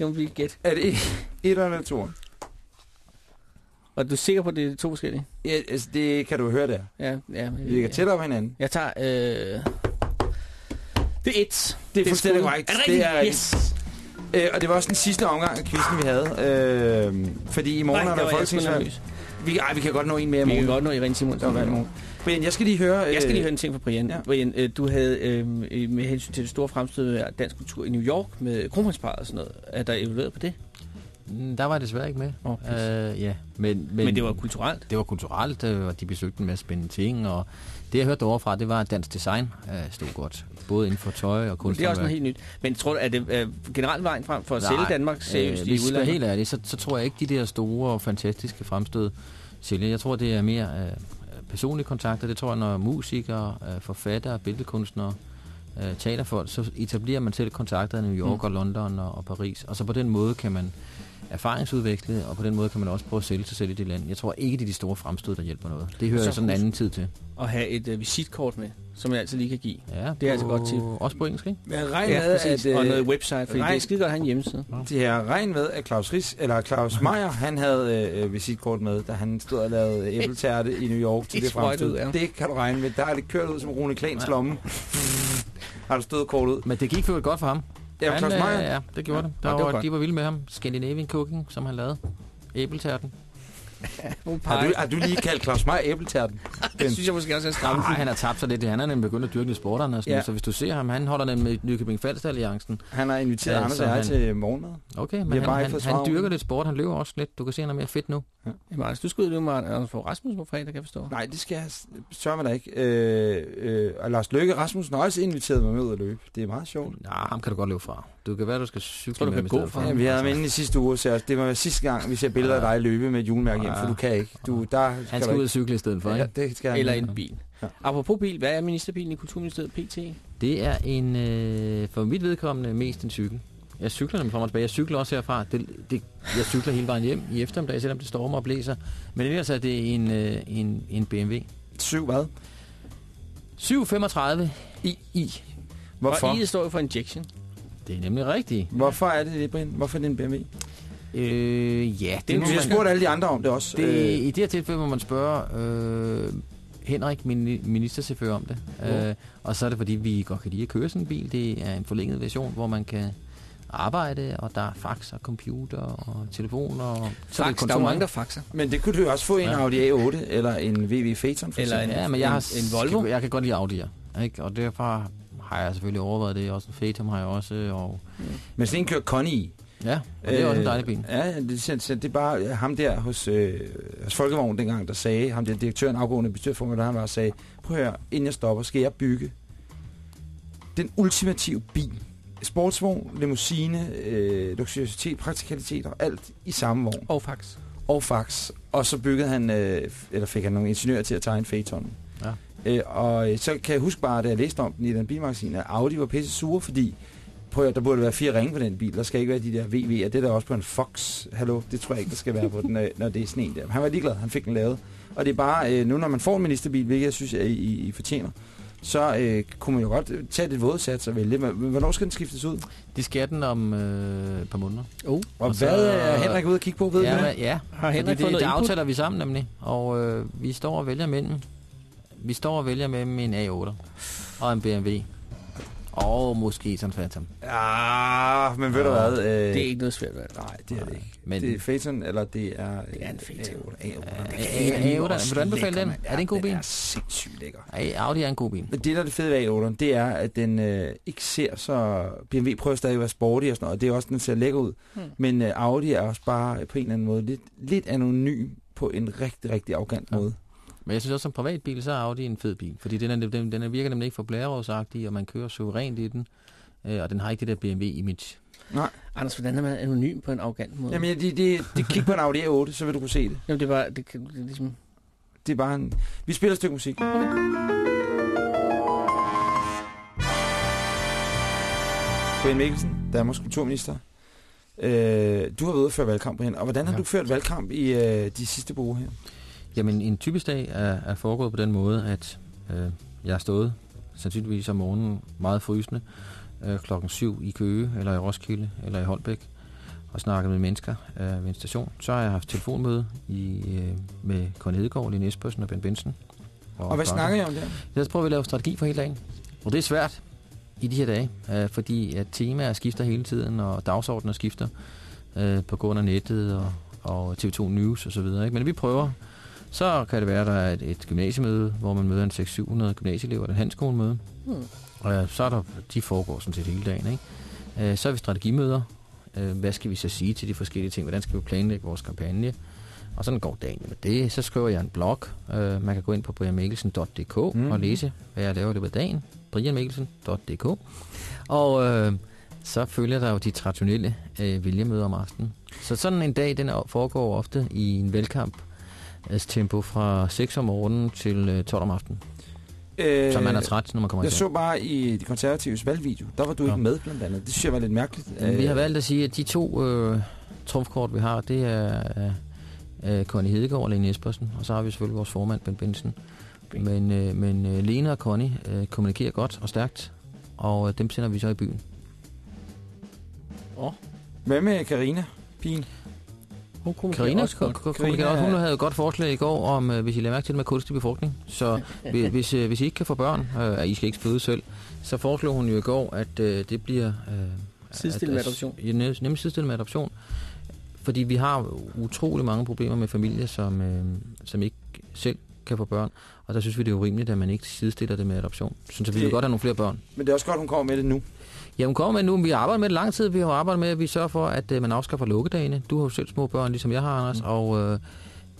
svær. Det må vi gætte. Er det et eller to? Og du er sikker på, at det er to forskellige? Ja, altså, det kan du høre der. Ja, ja. Vi ligger tættere på hinanden. Jeg tager... Øh... Det er et. Det er fuldstændig korrekt. Er det Det rigtigt? er rigtigt. yes. Øh, og det var også den sidste omgang af quizzen, vi havde. Øh, fordi i morgen Nej, er der folketingsvalg. Vi, ej, vi kan godt nå en mere i Vi kan morgen. godt nå Irene Simonsen. Der var i morgen. Brian, jeg skal lige høre... Jeg skal øh, lige høre en ting fra Brian. ja. Brian, øh, du havde øh, med hensyn til det store fremstød af dansk kultur i New York med kronprinsparet og sådan noget. Er der evalueret på det? Mm, Der var jeg desværre ikke med. Pis. øh, ja. men, men, Men det var kulturelt. det var kulturelt, øh, og de besøgte en masse spændende ting, og det jeg hørte derovre fra, det var, at dansk design øh, stod godt. Både inden for tøj og Det er også noget helt nyt. Men tror du, at det er generelt vejen frem for at sælge Danmark seriøst øh, i hvis udlandet? helt ærlig, så, så tror jeg ikke, de der store og fantastiske fremstød sælger. Jeg tror, det er mere øh, personlige kontakter. Det tror jeg, når musikere, øh, forfattere, billedkunstnere øh, teaterfolk, så etablerer man selv kontakter i New York Mm. og London og, og Paris. Og så på den måde kan man erfaringsudveksle, og på den måde kan man også prøve at sælge sig selv i det land. Jeg tror ikke, det er de store fremstød, der hjælper noget. Det hører Så jeg sådan en anden tid til. At have et uh, visitkort med, som jeg altid lige kan give. Ja, det er altså på- godt tip. Også på engelsk, ikke? Men regn Ja, med, præcis. at... Og øh, noget website, fordi det er skide godt at have en hjemmeside. Det er regn med, at Claus, Ries, eller Claus Meier, han havde øh, visitkort med, da han stod og lavede <laughs> æbletærte i New York til Det fremstød. ud, ja. Det kan du regne med. Der er det kørt ud som Rune Klans lomme. Har du stået kort ud? Men det gik for godt for ham. Ja, Claus Meier. øh, Ja, det gjorde Ja. det. Der Ja, det var var, de var vilde med ham. Scandinavian Cooking, som han lavede. Æbletærten. <laughs> Har du, har du lige kaldt Claus Meier æbletærten? <laughs> Det synes jeg måske også er stramt. Nej, han har tabt sig lidt. Han er nemlig begyndt at dyrke lidt sporterne og sådan Ja. Så hvis du ser ham, han holder nemlig Nykøbing Falster Alliancen. Han har inviteret Ja, Anders og jeg han- til morgenmad. Okay, men han, han, han, svar dyrker lidt sport. Han løber også lidt. Du kan se, han er mere fedt nu. Ja. Jamen, altså, du skal ud med Anders Fogh Rasmussen på fredag, kan jeg forstå. Nej, det skal jeg sørge mig da ikke. Øh, øh, og Lars Løkke Rasmussen har også inviteret mig med ud at løbe. Det er meget sjovt. Nej, ham kan du godt løbe fra. Du kan være, du skal cykle Tror du med kan gå for. Ja, vi havde ham inde i sidste uge, så det var sidste gang, vi ser billeder af dig løbe med et julemærke hjem, for du kan ikke. Du, der Han du skal ud og cykle i stedet for, Ja, ikke? det skal han. Eller en bil. Ja. Apropos bil, hvad er ministerbilen i Kulturministeriet PT? Det er en, øh, for mit vedkommende mest en cykel. Jeg cykler nemlig frem og tilbage. Jeg cykler også herfra. Det, det, jeg cykler hele vejen hjem i eftermiddag, selvom det stormer og blæser. Men ellers er det en, øh, en, en BMW. Syv hvad? 735 i i. Hvorfor? Og I står jo for injection. Det er nemlig rigtigt. Hvorfor er det det, Brian? Hvorfor er det en BMW? Øh, ja, Det, må vi har man- spurgt alle de andre om det også. Det, Øh, I det her tilfælde må man spørge øh, Henrik, min ministerchauffør, om det. Hvor? Øh, og så er det, fordi vi godt kan lide at køre sådan en bil. Det er en forlænget version, hvor man kan arbejde, og der er fax og computer og telefon. Og så det Fax, der er mange, der faxer. Men det kunne du jo også få i en Ja. Audi A8 eller en VW Phaeton for Eller eksempel. en- Ja, men jeg har, en Volvo? Jeg kan godt lide Audi'er. Ikke? Og derfor har jeg selvfølgelig overvejet det. Også en Phantom har jeg også. Og, Men sådan en kører Connie i. ja, og det er også en Øh, dejlig bil. Ja, det, det, det er bare ham der hos, øh, hos Folkevogn dengang, der sagde, ham der direktøren afgående bestyrelsesformand, der han var og sagde, prøv at høre, inden jeg stopper, skal jeg bygge den ultimative bil. Sportsvogn, limousine, øh, luksuriositet, praktikalitet og alt i samme vogn. Og fax. Og fax. Og så byggede han, øh, eller fik han nogle ingeniører til at tegne Phaeton. Ja. Øh, og øh, så kan jeg huske bare, da jeg læste om den i den bilmagasin, at Audi var pisse sure, fordi prøv at, der burde være fire ringe på den bil. Der skal ikke være de der VV'er. Det er der også på en Fox. Hallo, det tror jeg ikke, der skal være på den, øh, når det er sådan en der. Han var ligeglad, han fik den lavet. Og det er bare, øh, nu når man får en ministerbil, hvilket jeg synes, I, I, I fortjener, så øh, kunne man jo godt tage det vådsats og vælge. Men hvornår skal den skiftes ud? De skal den om øh, et par måneder. Oh. Og, Og og så- hvad er Henrik ude at kigge på? Ved ja, du det? ja. Har Henrik det, fået noget det input? aftaler vi sammen nemlig. Og øh, vi står og vælger mellem vi står og vælger mellem en A8 og en BMW. Og måske sådan en Phantom. Ja, men ved du hvad? Øh, Det er ikke noget svært valg. Nej, det er det ikke. Men- det er Phaeton, eller det er... Det er en Phaeton. A8. A8. A- A- A8, vil du anbefale den? Er det en god bil? Den er sindssygt lækker. Audi er en god bil. Men det, der er det fede ved A8'eren, det er, at den øh, ikke ser så... BMW prøver stadig at være sporty og sådan noget, og det er også, den ser lækker ud. Hmm. Men øh, Audi er også bare på en eller anden måde lidt, lidt anonym på en rigtig, rigtig arrogant Ja. måde. Men jeg synes også, som privatbil, så er Audi en fed bil. Fordi den, er, den, den er- virker nemlig ikke for blærerådsagtig, og man kører suverænt i den. Øh, og den har ikke det der BMW-image. Nej. Anders, hvordan er man anonym på en arrogant måde? Jamen, det, det, det kig på en Audi A8, så vil du kunne se det. Jamen det var, det, kan- det er ligesom... Det er bare en... Vi spiller et stykke musik. Brian Mikkelsen, Danmarks kulturminister. Øh, du har været ude at føre valgkamp, Brian. Og hvordan har Ja. du ført valgkamp i øh, de sidste par uger her? Jamen, en typisk dag er, er foregået på den måde, at øh, jeg har stået sandsynligvis om morgenen meget frysende øh, klokken 7 i Køge, eller i Roskilde, eller i Holbæk, og snakket med mennesker øh, ved en station. Så har jeg haft telefonmøde i, øh, med Conny Hedegaard, Lene Espersen og Ben Benson. Og hvad snakker I om der? Lad os prøve at lave strategi for hele dagen. Og det er svært i de her dage, øh, fordi at temaer skifter hele tiden, og dagsordner skifter øh, på grund af nettet og, og TV2 News osv. Men vi prøver. Så kan det være, at der er et, et gymnasiemøde, hvor man møder en 600-700 gymnasieelever, et handskolemøde. Hmm. Og øh, så er der, de foregår sådan set hele dagen. Ikke? Øh, så er vi strategimøder. Øh, hvad skal vi så sige til de forskellige ting? Hvordan skal vi planlægge vores kampagne? Og sådan går dagen med det. Så skriver jeg en blog. Man kan gå ind på brianmikkelsen.dk Mm. og læse, hvad jeg laver i løbet af dagen. brianmikkelsen.dk Og øh, så følger der jo de traditionelle øh, vælgermøder om aftenen. Så sådan en dag, den er- foregår ofte i en valgkamp tempo fra 6 om morgenen til øh, 12 om aftenen. Øh, Så man er træt, når man kommer Jeg så bare i de konservatives valgvideo, der var du ikke med blandt andet. Det synes jeg var lidt mærkeligt. Men Vi har Øh, valgt at sige, at de to øh, trumfkort, vi har, det er øh, øh, Connie Hedegaard og Lene Espersen, og så har vi selvfølgelig vores formand, Ben Benson. Men, øh, men øh, Lene og Connie øh, kommunikerer godt og stærkt, og øh, dem sender vi så i byen. Hvad med Karina pigen? Hun Karina også godt. kommunikerer også. Hun havde et godt forslag i går om, øh, hvis I lader mærke til det med kunstig befrugtning. Så <laughs> hvis, hvis, øh, hvis I ikke kan få børn, øh, og I skal ikke føde selv, så foreslog hun jo i går, at øh, det bliver... Øh, Sidestillet med at- adoption. Ja, nemlig sidestillet med adoption. Fordi vi har utrolig mange problemer med familier, som, øh, som ikke selv kan få børn. Og der synes vi, det er urimeligt, at man ikke sidestiller det med adoption. Synes jeg, vi vil godt have nogle flere børn. Men det er også godt, hun kommer med det nu. Ja, hun kommer med nu. Vi har arbejdet med det lang tid. Vi har arbejdet med, at vi sørger for, at øh, man afskaffer lukkedagene. Du har jo selv små børn, ligesom jeg har, Anders. Mm. Og øh,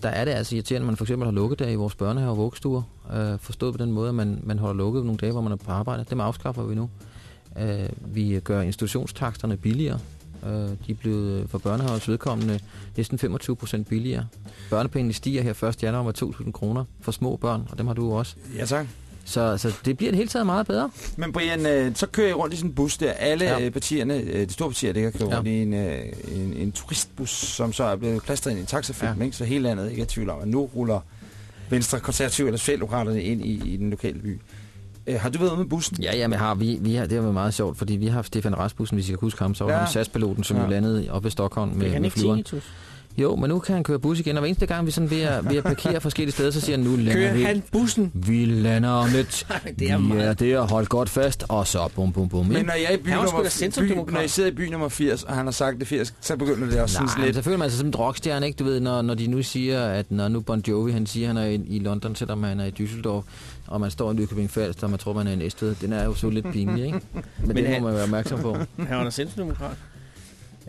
der er det altså irriterende, at man for eksempel har lukkedage i vores børnehaver og vuggestuer. Øh, forstået på den måde, at man, man holder lukket nogle dage, hvor man er på arbejde. Dem afskaffer vi nu. Øh, vi gør institutionstaksterne billigere. Øh, de er blevet øh, for børnehavers vedkommende næsten 25 procent billigere. Børnepengene stiger her 1. januar med 2.000 kroner for små børn, og dem har du også. Ja, tak. Så, så det bliver det hele taget meget bedre. Men Brian, øh, så kører jeg rundt i sådan en bus der. Alle Ja. ja. partierne, øh, de store partier, det kan køre Ja. rundt i en, øh, en, en turistbus, som så er blevet plastret ind i en taxafilm, ja. ikke? så hele landet ikke er i tvivl om, at nu ruller Venstre, Konservative eller Socialdemokraterne ind i, i den lokale by. Øh, har du været med bussen? Ja, ja, men har vi, vi har, det har været meget sjovt, fordi vi har haft Stefan Rasmussen, hvis I kan huske ham, så var Ja. han SAS-piloten, som Ja. jo landede op ved Stockholm med, med flyveren. tinnitus? Jo, men nu kan han køre bus igen, og hver eneste gang vi sådan ved at, ved at parkere forskellige steder, så siger han, nu lander Kører vi. han bussen? Vi lander om lidt. <laughs> det er vi meget. er der, hold godt fast, og så bum, bum, bum. Men når jeg er i by, nummer, by, når I sidder i by nummer 80, og han har sagt det 80, så begynder det også Nej, sådan men lidt... så føler man sig som en rockstjerne, ikke? Du ved, når, når de nu siger, at når nu Bon Jovi, han siger, at han er i, i London, selvom han er i Düsseldorf, og man står i Nykøbing Falster, og man tror, man er i Næstved. Den er jo så lidt pinlig, ikke? <laughs> Men, men det han- må man være opmærksom på. <laughs> Han var da centrumdemokrat.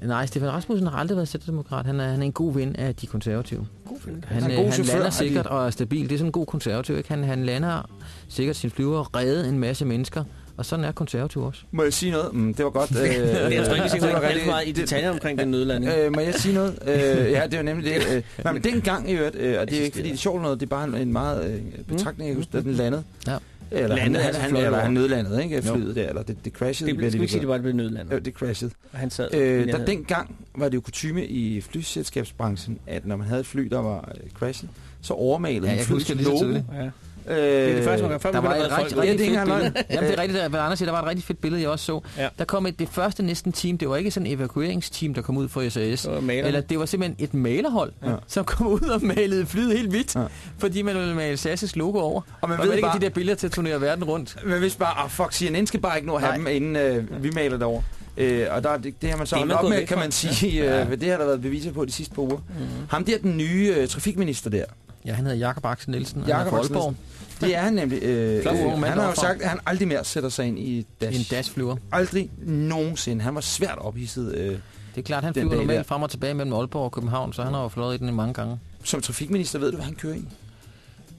Nej, Stefan Rasmussen har aldrig været sætterdemokrat. Han er, han er en god ven af de konservative. God film. Han, Han er øh, en god han chauffør, lander er de- sikkert og er stabil. Det er sådan en god konservativ. Ikke? Han, han lander sikkert sin flyver, redde en masse mennesker. Og sådan er konservativ også. Må jeg sige noget? Mm, det var godt. Øh, <laughs> Jeg tror ikke, vi skal gå rigtig- for meget i detaljer omkring den nødlanding. Øh, må jeg sige noget? Øh, ja, det var nemlig det. Øh, nej, men dengang i øvrigt, øh, og det er ikke fordi, det er sjovt noget, det er bare en, en meget øh, betragtning, jeg husker, da den landede. Ja. Eller han, Landede han, altså han, flot eller han nødlandede, ikke? Flyet der, eller det, det crashede. Det skal vi ikke sige, det var det blev nødlandet. Jo, det crashede. Og han sad Øh, der dengang var det jo kutume i flyselskabsbranchen, at når man havde et fly, der var øh, crashet, så overmalede Ja, man flyets det logo. Ja. Øh, Det er det første, man gør, før Der var et rigtig, rigtig det fedt billede. Jamen, det er rigtigt, hvad Anders siger, der var et rigtig fedt billede, jeg også så. Ja. Der kom et, det første næsten team, det var ikke sådan et evakueringsteam, der kom ud fra SAS. Det var malerne. Eller det var simpelthen et malerhold, Ja. som kom ud og malede flyet helt hvidt, Ja. fordi man ville male SAS' logo over. Og man og ved man ikke bare- de der billeder til at turnere verden rundt. Men hvis bare, ah, fuck, CNN skal bare ikke nå at have Nej. dem, inden øh, vi maler det over. Øh, og der, det, det har man så Det er holdt man op med, kan man sige. Ja. Øh, det har der været beviser på de sidste par uger. Mhm. Ham der, den nye øh, trafikminister der, Ja, han hedder Jakob Axel Nielsen, og han er Aalborg. det er han nemlig. Øh, Flot øh, han har jo sagt, at han aldrig mere sætter sig ind i dash. En dashflyver. Aldrig nogensinde. Han var svært ophidset øh, Det er klart, han flyver normalt der. frem og tilbage mellem Aalborg og København, så han har jo fløjet i den mange gange. som trafikminister. Ved du, hvad han kører i?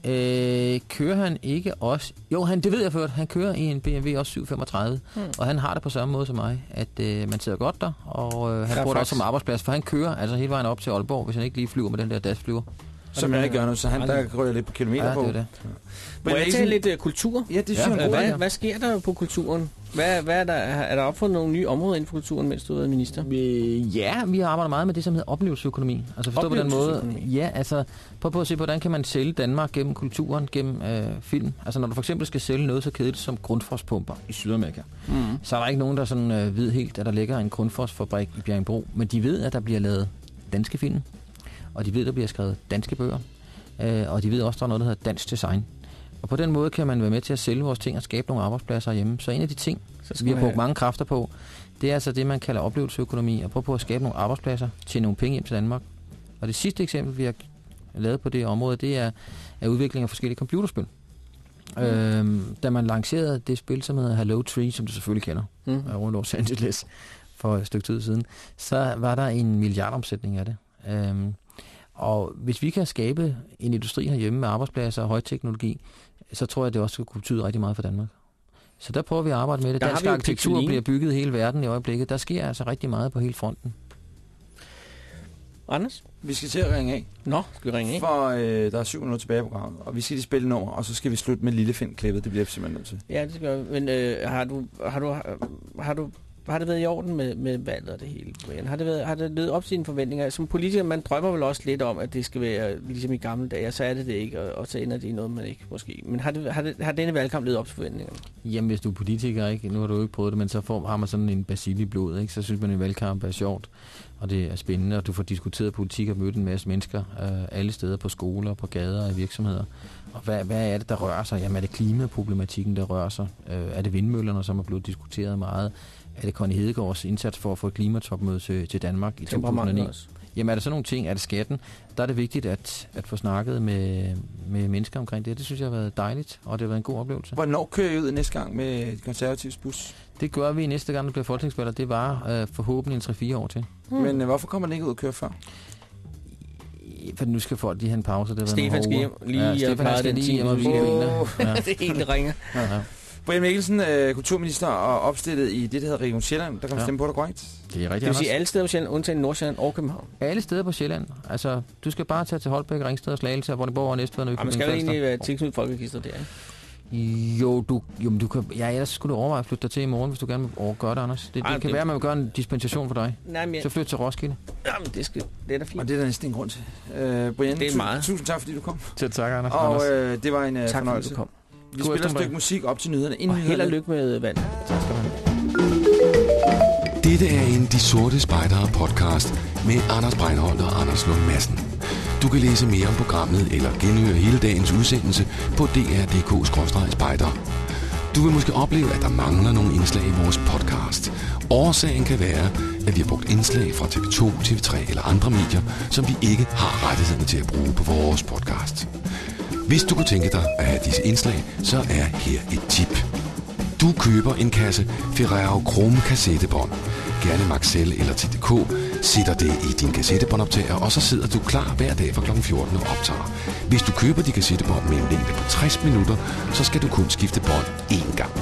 Øh, kører han ikke også? Jo, han, det ved jeg ført. Han kører i en BMW også 735, Hmm. og han har det på samme måde som mig, at øh, man sidder godt der, og øh, han Fair bruger det fax. også som arbejdsplads, for han kører altså hele vejen op til Aalborg, hvis han ikke lige flyver med den der dashflyver. Som jeg ikke gør nu, så han der ryger lidt på kilometer Ja, på. det det. Må jeg tale lidt uh, kultur? Ja, det synes Ja, jeg Hvad, hvad sker der på kulturen? Hvad, hvad er, der, er der opfundet nogle nye områder inden for kulturen, mens du er minister? Øh, ja, vi har arbejdet meget med det, som hedder oplevelsesøkonomi. Altså forstå på den måde. Ja, altså prøv på at se, hvordan kan man sælge Danmark gennem kulturen, gennem øh, film. Altså når du for eksempel skal sælge noget så kedeligt som grundforspumper i Sydamerika, Mm. så er der ikke nogen, der sådan, øh, ved helt, at der ligger en grundfosfabrik i Bjergbro. Men de ved, at der bliver lavet danske film, og de ved, der bliver skrevet danske bøger, øh, og de ved også, der er noget, der hedder dansk design. Og på den måde kan man være med til at sælge vores ting og skabe nogle arbejdspladser hjemme. Så en af de ting, vi har brugt have- mange kræfter på, det er altså det, man kalder oplevelsesøkonomi, og prøve på at skabe nogle arbejdspladser, tjene nogle penge hjem til Danmark. Og det sidste eksempel, vi har lavet på det område, det er, er udvikling af forskellige computerspil. Mm. Øhm, da man lancerede det spil, som hedder Hello Tree, som du selvfølgelig kender, Mm. mm. rundt Los Angeles for et stykke tid siden, så var der en milliardomsætning af det. Øhm, og hvis vi kan skabe en industri herhjemme med arbejdspladser og højteknologi, så tror jeg, det også kunne betyde rigtig meget for Danmark. Så der prøver vi at arbejde med det. Der har Dansk vi jo arkitektur bliver bygget i hele verden i øjeblikket. Der sker altså rigtig meget på hele fronten. Anders? Vi skal til at ringe af. Nå, skal vi ringe af? For øh, der er syv minutter tilbage i programmet, og vi skal lige spille nummer, og så skal vi slutte med Lillefind-klippet. Det bliver vi simpelthen nødt til. Ja, det skal vi. Men øh, har, du, har, du, har, du, har det været i orden med, med valget og det hele, Brian? Har det, været, har det levet op til sine forventninger? Som politiker, man drømmer vel også lidt om, at det skal være ligesom i gamle dage, og så er det det ikke, og, og så ender det i noget, man ikke måske. Men har, det, har, det, har denne valgkamp levet op til forventningerne? Jamen, hvis du er politiker, ikke? nu har du jo ikke prøvet det, men så får, har man sådan en basil i blodet, ikke? så synes man, at en valgkamp er sjovt, og det er spændende, og du får diskuteret politik og mødt en masse mennesker øh, alle steder på skoler, på gader og i virksomheder. Og hvad, hvad er det, der rører sig? Jamen, er det klimaproblematikken, der rører sig? Øh, er det vindmøllerne, som er blevet diskuteret meget? Er det Connie Hedegaards indsats for at få et klimatopmøde til, til Danmark i Temperamentet 2009? også. Jamen er der sådan nogle ting, er det skatten? Der er det vigtigt at, at få snakket med, med mennesker omkring det. Det synes jeg har været dejligt, og det har været en god oplevelse. Hvornår kører I ud næste gang med konservativs bus? Det gør vi næste gang, der bliver folketingsvalg, og det var øh, forhåbentlig en 3-4 år til. Hmm. Men øh, hvorfor kommer den ikke ud og køre før? For nu skal folk lige have en pause. Det Stefan skal hjem lige ja, Stefan skal den lige hjem og hvile benene. Ja. det er der ringer. Ja, ja. Brian Mikkelsen, øh, kulturminister og opstillet i det, der hedder Region Sjælland. Der kan man Ja. stemme på dig, korrekt? Det er rigtigt, Det vil sige alle steder på Sjælland, undtagen Nordsjælland og København. Alle steder på Sjælland. Altså, du skal bare tage til Holbæk, Ringsted og Slagelse, hvor det bor og Næstved og Ja, man skal jo egentlig være tilknyttet folkeregisteret der, ikke? Jo, du, jo, men du kan, ja, ellers skulle du overveje at flytte dig til i morgen, hvis du gerne vil over- gøre det, Anders. Det, Ej, det kan det- være, at man vil gøre en dispensation for dig. Nej, men... Så flyt til Roskilde. Jamen, det, skal, det er da fint. Og det er der næsten en grund til. Øh, Brian, Det er meget. tusind tak, fordi du kom. Til tak, Anders. Og øh, det var en øh, Tak fordi fornøjelse. du kom. Vi God spiller et stykke musik op til nyhederne. Inden Og held og lykke med vand. Tak skal du have. Dette er en De Sorte Spejdere podcast med Anders Breinholt og Anders Lund Madsen. Du kan læse mere om programmet eller genhøre hele dagens udsendelse på dr.dk-spejder. Du vil måske opleve, at der mangler nogle indslag i vores podcast. Årsagen kan være, at vi har brugt indslag fra TV2, TV3 eller andre medier, som vi ikke har rettighederne til at bruge på vores podcast. Hvis du kunne tænke dig at have disse indslag, så er her et tip. Du køber en kasse Ferrero Chrome kassettebånd, gerne Maxell eller TDK, sætter det i din kassettebåndoptager, og så sidder du klar hver dag fra kl. 14 og optager. Hvis du køber de kassettebånd med en længde på 60 minutter, så skal du kun skifte bånd én gang.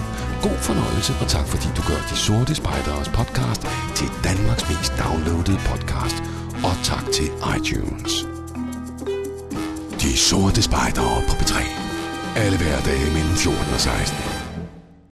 God fornøjelse, og tak fordi du gør De Sorte Spejderes podcast til Danmarks mest downloadede podcast. Og tak til iTunes. De Sorte Spejdere på P3. Alle hverdage mellem 14 og 16.